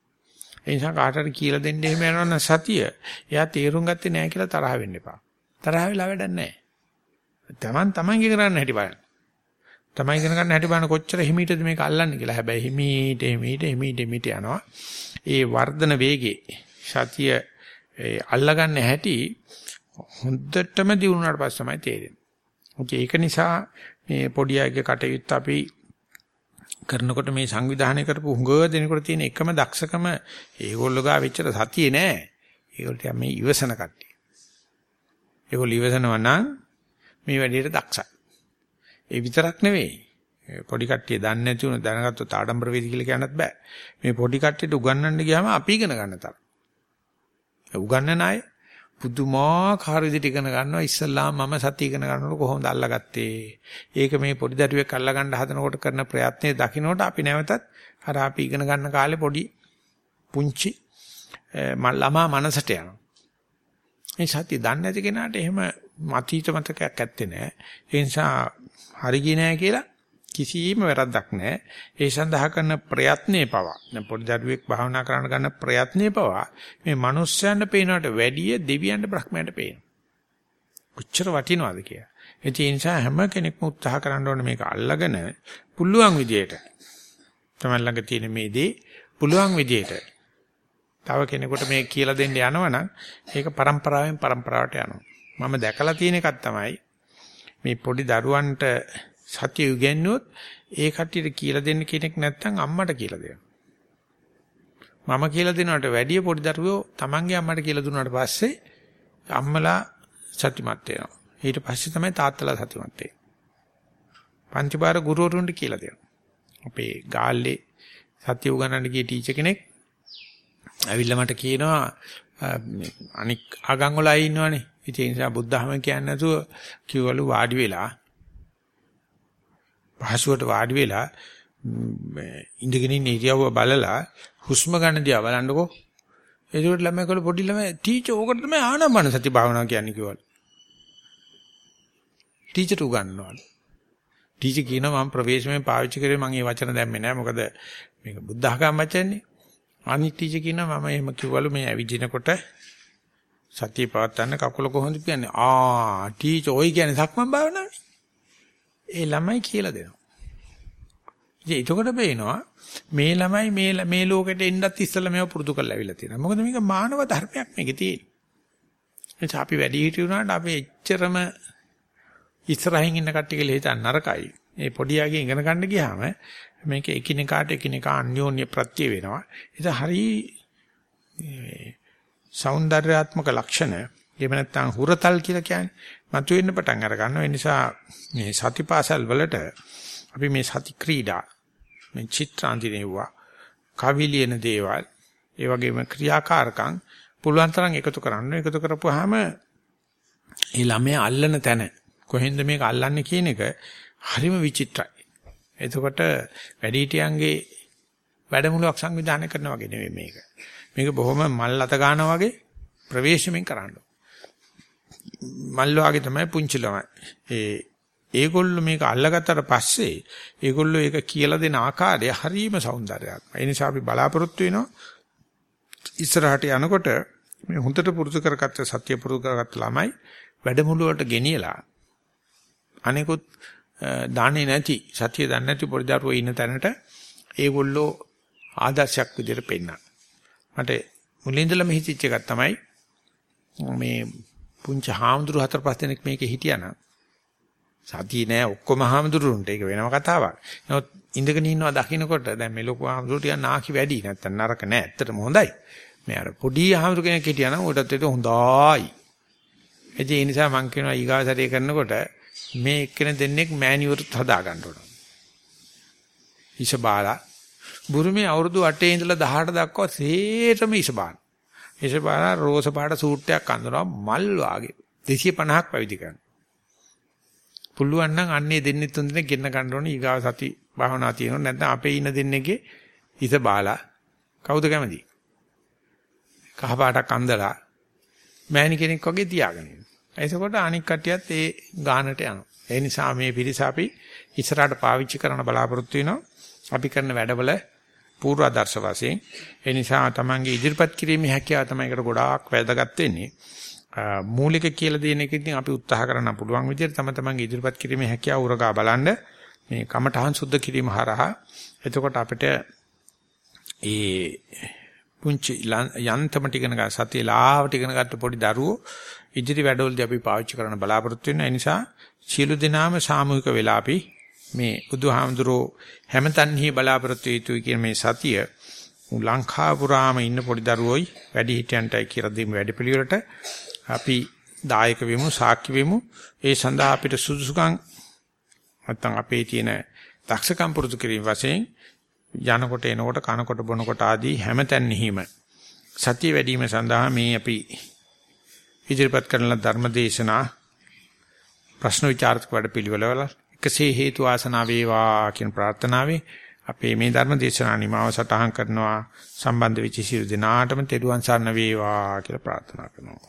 ඒ නිසා කාටට කියලා දෙන්න එහෙම යනවනම් සතිය එයා තේරුම් ගත්තේ නැහැ කියලා තරහ වෙන්න එපා. තරහ වෙලා වැඩක් නැහැ. Taman tamange කරන්න හැටි බලන්න. තමයි ඉගෙන ගන්න හැටි බලන්න කොච්චර හිමීටද මේක අල්ලන්නේ කියලා. හැබැයි හිමීට හිමීට හිමීට හිමීට යනවා. ඒ වර්ධන වේගේ සතිය අල්ලගන්න හැටි හොඳටම දිනුනාට පස්සේ තමයි තේරෙන්නේ. ඒක නිසා මේ පොඩි අයගේ කටයුත්ත අපි කරනකොට මේ සංවිධානය කරපු හුඟ දෙනකොට තියෙන එකම දක්ෂකම ඒගොල්ලෝ ගා වෙච්චර සතියේ නෑ. ඒගොල්ලෝ මේ ඉවසන කට්ටිය. ඒගොල්ලෝ ඉවසනවා නම් මේ වැඩේට දක්ෂයි. ඒ විතරක් නෙවෙයි. පොඩි කට්ටිය දන්නේ නැති උන දැනගත්තොත් ආඩම්බර වේදි කියලා කියන්නත් බෑ. මේ පොඩි කට්ටියට උගන්වන්න ගියාම අපි ඉගෙන ගන්න තරම්. උගන්වන අය පුදුමාකාර විදිහට ඉගෙන ගන්නවා ඉස්සල්ලාම මම සතිය ඉගෙන ගන්නකොට කොහොමද අල්ලගත්තේ. ඒක මේ පොඩි දරුවෙක් අල්ලගන්න හදනකොට කරන ප්‍රයත්නයේ දකින්නට අපි නැවතත් අර අපි ඉගෙන ගන්න කාලේ පොඩි පුංචි ළමා මනසට යනවා. මේ සතිය දන්නේ නැති කෙනාට එහෙම අතීත මතකයක් ඇත්තේ නැහැ. ඒ නිසා හරි ගියේ නැහැ කියලා කිසිම වැරද්දක් නැහැ. ඒ සඳහා කරන ප්‍රයත්නේ පවා දැන් පොඩි දරුවෙක් භාවනා කරන්න ගන්න ප්‍රයත්නේ පවා මේ මිනිස්යන්ට පේනවට වැඩිය දෙවියන්ට බ්‍රහ්මයන්ට පේනවා. කොච්චර වටිනවද කියලා. ඒ නිසා හැම කෙනෙක්ම උත්සාහ කරන්න ඕනේ මේක අල්ලගෙන පුළුවන් විදියට තමයි ළඟ තියෙන මේ දේ පුළුවන් විදියට තව කෙනෙකුට මේ කියලා දෙන්න යනවනම් ඒක પરම්පරාවෙන් પરම්පරාවට යනවා. මම දැකලා තියෙන එකක් තමයි මේ පොඩි දරුවන්ට සතිය උගෙන්නොත් ඒ කට්ටියට කියලා දෙන්න කෙනෙක් නැත්නම් අම්මට කියලා දෙනවා. මම කියලා දෙනවට වැඩිය පොඩි දරුවෝ Tamange අම්මට කියලා දුන්නාට පස්සේ අම්මලා සතිමත් වෙනවා. ඊට පස්සේ තමයි තාත්තලා සතිමත් වෙන්නේ. පංචබාර ගුරුවරුන්ට කියලා දෙනවා. අපේ ගාල්ලේ සත්‍ය උගන්වන්න ගිය ටීචර් කෙනෙක් ඇවිල්ලා මට කියනවා අනික් ආගම් වල අය ඉන්නවනේ. ඒ නිසා බුද්ධ ධර්ම කියන්නේ නැතුව කිව්වලු වාඩි වෙලා පහසුවට වාඩි වෙලා ඉඳගෙන ඉන්න ඉරියව්ව බලලා හුස්ම ගන්න දිහා බලන්නකෝ. ඒකට ළමයි කල පොඩි ළමයි ටීචර් ඕකට තමයි ආනාපාන සති භාවනාව කියන්නේ කිව්වලු. ටීචර් උගන්වනවලු. ටීචර් කියනවා මම ප්‍රවේශමෙන් පාවිච්චි කරේ මම මේ වචන දැම්මේ නැහැ මොකද මේක බුද්ධ ආගම වචනේ. අනිත් ටීචර් කියනවා මම එහෙම කිව්වලු මේ ඇවිදිනකොට සතිය පවත්වන්න කකුල කොහොමද කියන්නේ? ආ ටීචර් ඔයි කියන්නේ සක්මන් භාවනාවනේ. ඒ ළමයි කියලා දෙනවා. ඉතින් එතකොට පේනවා මේ ළමයි මේ මේ ලෝකෙට එන්නත් ඉස්සෙල්ලා මේව පුරුදු කරලා ඇවිල්ලා තියෙනවා. මොකද මේක මානව ධර්මයක් මේකේ තියෙන්නේ. එතකොට අපි වැඩි හිටිය වුණාට අපි එච්චරම ඉස්සරහින් ඉන්න කට්ටිය කියලා හිතන්න නරකයි. මේ පොඩි යගේ ඉගෙන ගන්න ගියාම මේක එකිනෙකාට එකිනෙකා අන්‍යෝන්‍ය ප්‍රත්‍ය වෙනවා. ඒක හරි సౌందర్యాత్మక ලක්ෂණ එහෙම නැත්නම් හුරතල් කියලා කියන්නේ මතුවෙන්න පටන් අර ගන්නවා. ඒ නිසා මේ සතිපාසල් වලට අපි මේ සති ක්‍රීඩා මේ චිත්‍රාන්තිනේවා කවිලියන දේවල් ඒ වගේම ක්‍රියාකාරකම් පුළුවන් තරම් එකතු කරන්න. එකතු කරපුවාම ඒ ළමයා අල්ලන තැන කොහෙන්ද මේක අල්ලන්නේ කියන එක හරිම විචිත්‍රයි. එතකොට වැඩිහිටියන්ගේ වැඩමුළුවක් සංවිධානය කරනවා වගේ නෙවෙයි මේක. මේක බොහොම මල් අත ගන්නා වගේ ප්‍රවේශමෙන් කරන්න මල් වාගේ තමයි පුංචි ළමයි. ඒ ඒගොල්ලෝ මේක අල්ලගත්තට පස්සේ ඒගොල්ලෝ ඒක කියලා දෙන ආකාරය හරීම సౌందర్యයක්. ඒ නිසා අපි බලාපොරොත්තු වෙනවා ඉස්සරහට යනකොට මේ හොඳට පුරුදු කරගත්ත සත්‍ය පුරුදු කරගත්ත ළමයි වැඩමුළුවට ගෙනියලා අනිකුත් දන්නේ නැති සත්‍ය දන්නේ නැති පොඩි දරුවෝ ඉන්න තැනට ඒගොල්ලෝ ආදර්ශයක් විදිහට පෙන්නනවා මට මුලින්දලම හිතෙච්ච එකක් තමයි මේ පුංචි හාමුදුරු හතර පහ දෙනෙක් මේකේ හිටියානම් සතිය නෑ ඔක්කොම හාමුදුරුන්ට ඒක වෙනම කතාවක්. නමුත් ඉඳගෙන ඉන්නවා දකින්නකොට දැන් මේ ලොකු හාමුදුරු ටික නාකි වැඩි නැත්තම් නරක නෑ. ඇත්තටම හොඳයි. මේ අර පොඩි හාමුදුරු කෙනෙක් හිටියානම් උටත් ඒක හොඳයි. ඒ නිසා මම කියනවා ඊගාසරිය කරනකොට මේ එක්කෙන දෙන්නෙක් මෑනියුවර් හදා ගන්න ඕන. ඉෂ බාලා බුරුමේ අවුරුදු 8 ඉඳලා 18 දක්වා සේරම ඉෂ බාන. ඉෂ බාලා රෝස පාට සූට් එකක් අඳිනවා මල් වාගේ 250ක් පැවිදි කරනවා. පුළුවන් නම් අන්නේ දෙන්නේ තුන් දෙනෙක් ගෙන්න ගන්න ඕනේ ඊගාව සති භාවනා තියෙනවා නැත්නම් අපේ ඉන්න දෙන්නේගේ ඉස බාලා කවුද කැමති? කහ පාටක් අඳලා මෑණි කෙනෙක් වගේ තියාගෙන ඉන්න. එතකොට අනික් කට්ටියත් ඒ ගානට යනවා. ඒ නිසා මේ පිරිස අපි ඉස්සරහට පාවිච්චි කරන්න බලාපොරොත්තු වෙනවා. අපි කරන වැඩවල පූර්ව ආදර්ශ වශයෙන්. ඒ නිසා තමන්ගේ ඉදිරිපත් කිරීමේ හැකියාව තමයි ඒකට ගොඩාක් වැදගත් වෙන්නේ. මූලික කියලා දෙන එක ඉතින් අපි උත්සාහ කරන්න පුළුවන් විදිහට තම තමන්ගේ ඉදිරිපත් කිරීමේ හැකියාව උරගා බලන්න. මේ කමඨහන් සුද්ධ කිරීම හරහා. එතකොට අපිට ඒ පුංචි යන්තම ටිකන ගන්න සතිය ලාවට ඉගෙන ගත්ත පොඩි දරුවෝ ඉදිරි වැඩවලදී අපි පාවිච්චි කරන්න බලාපොරොත්තු වෙනවා. ඒ නිසා සියලු දෙනාම සාමූහික වෙලා අපි මේ බුදුහාමුදුරෝ හැමතන්හි බලාපොරොත්තු යුතුයි කියන මේ සතිය ලංකා පුරාම ඉන්න පොඩි දරුවෝයි වැඩි හිටියන්ටයි කියලා දීම වැඩපිළිවෙලට. අපි දායක වෙමු සාක්ෂි වෙමු. ඒ සඳහා අපිට සුදුසුකම් නැත්තම් අපේ තියෙන දක්ෂකම් පුරුදු කිරීම වශයෙන් යනකොට එනකොට කනකොට බොනකොට ආදී හැමතැනෙහිම සතිය වැඩි වීම සඳහා මේ අපි ඉදිරිපත් කරන ධර්මදේශනා ප්‍රශ්න විචාරක වැඩ පිළිවෙලවල එකසේ හේතු ආසනාව වේවා කියන ප්‍රාර්ථනාවේ අපේ මේ ධර්ම දේශනා නිමාව සටහන් කරනවා. සම්බන්ධ වෙච්ච සියලු දෙනාටම තෙරුවන් සරණ වේවා කියලා ප්‍රාර්ථනා කරනවා.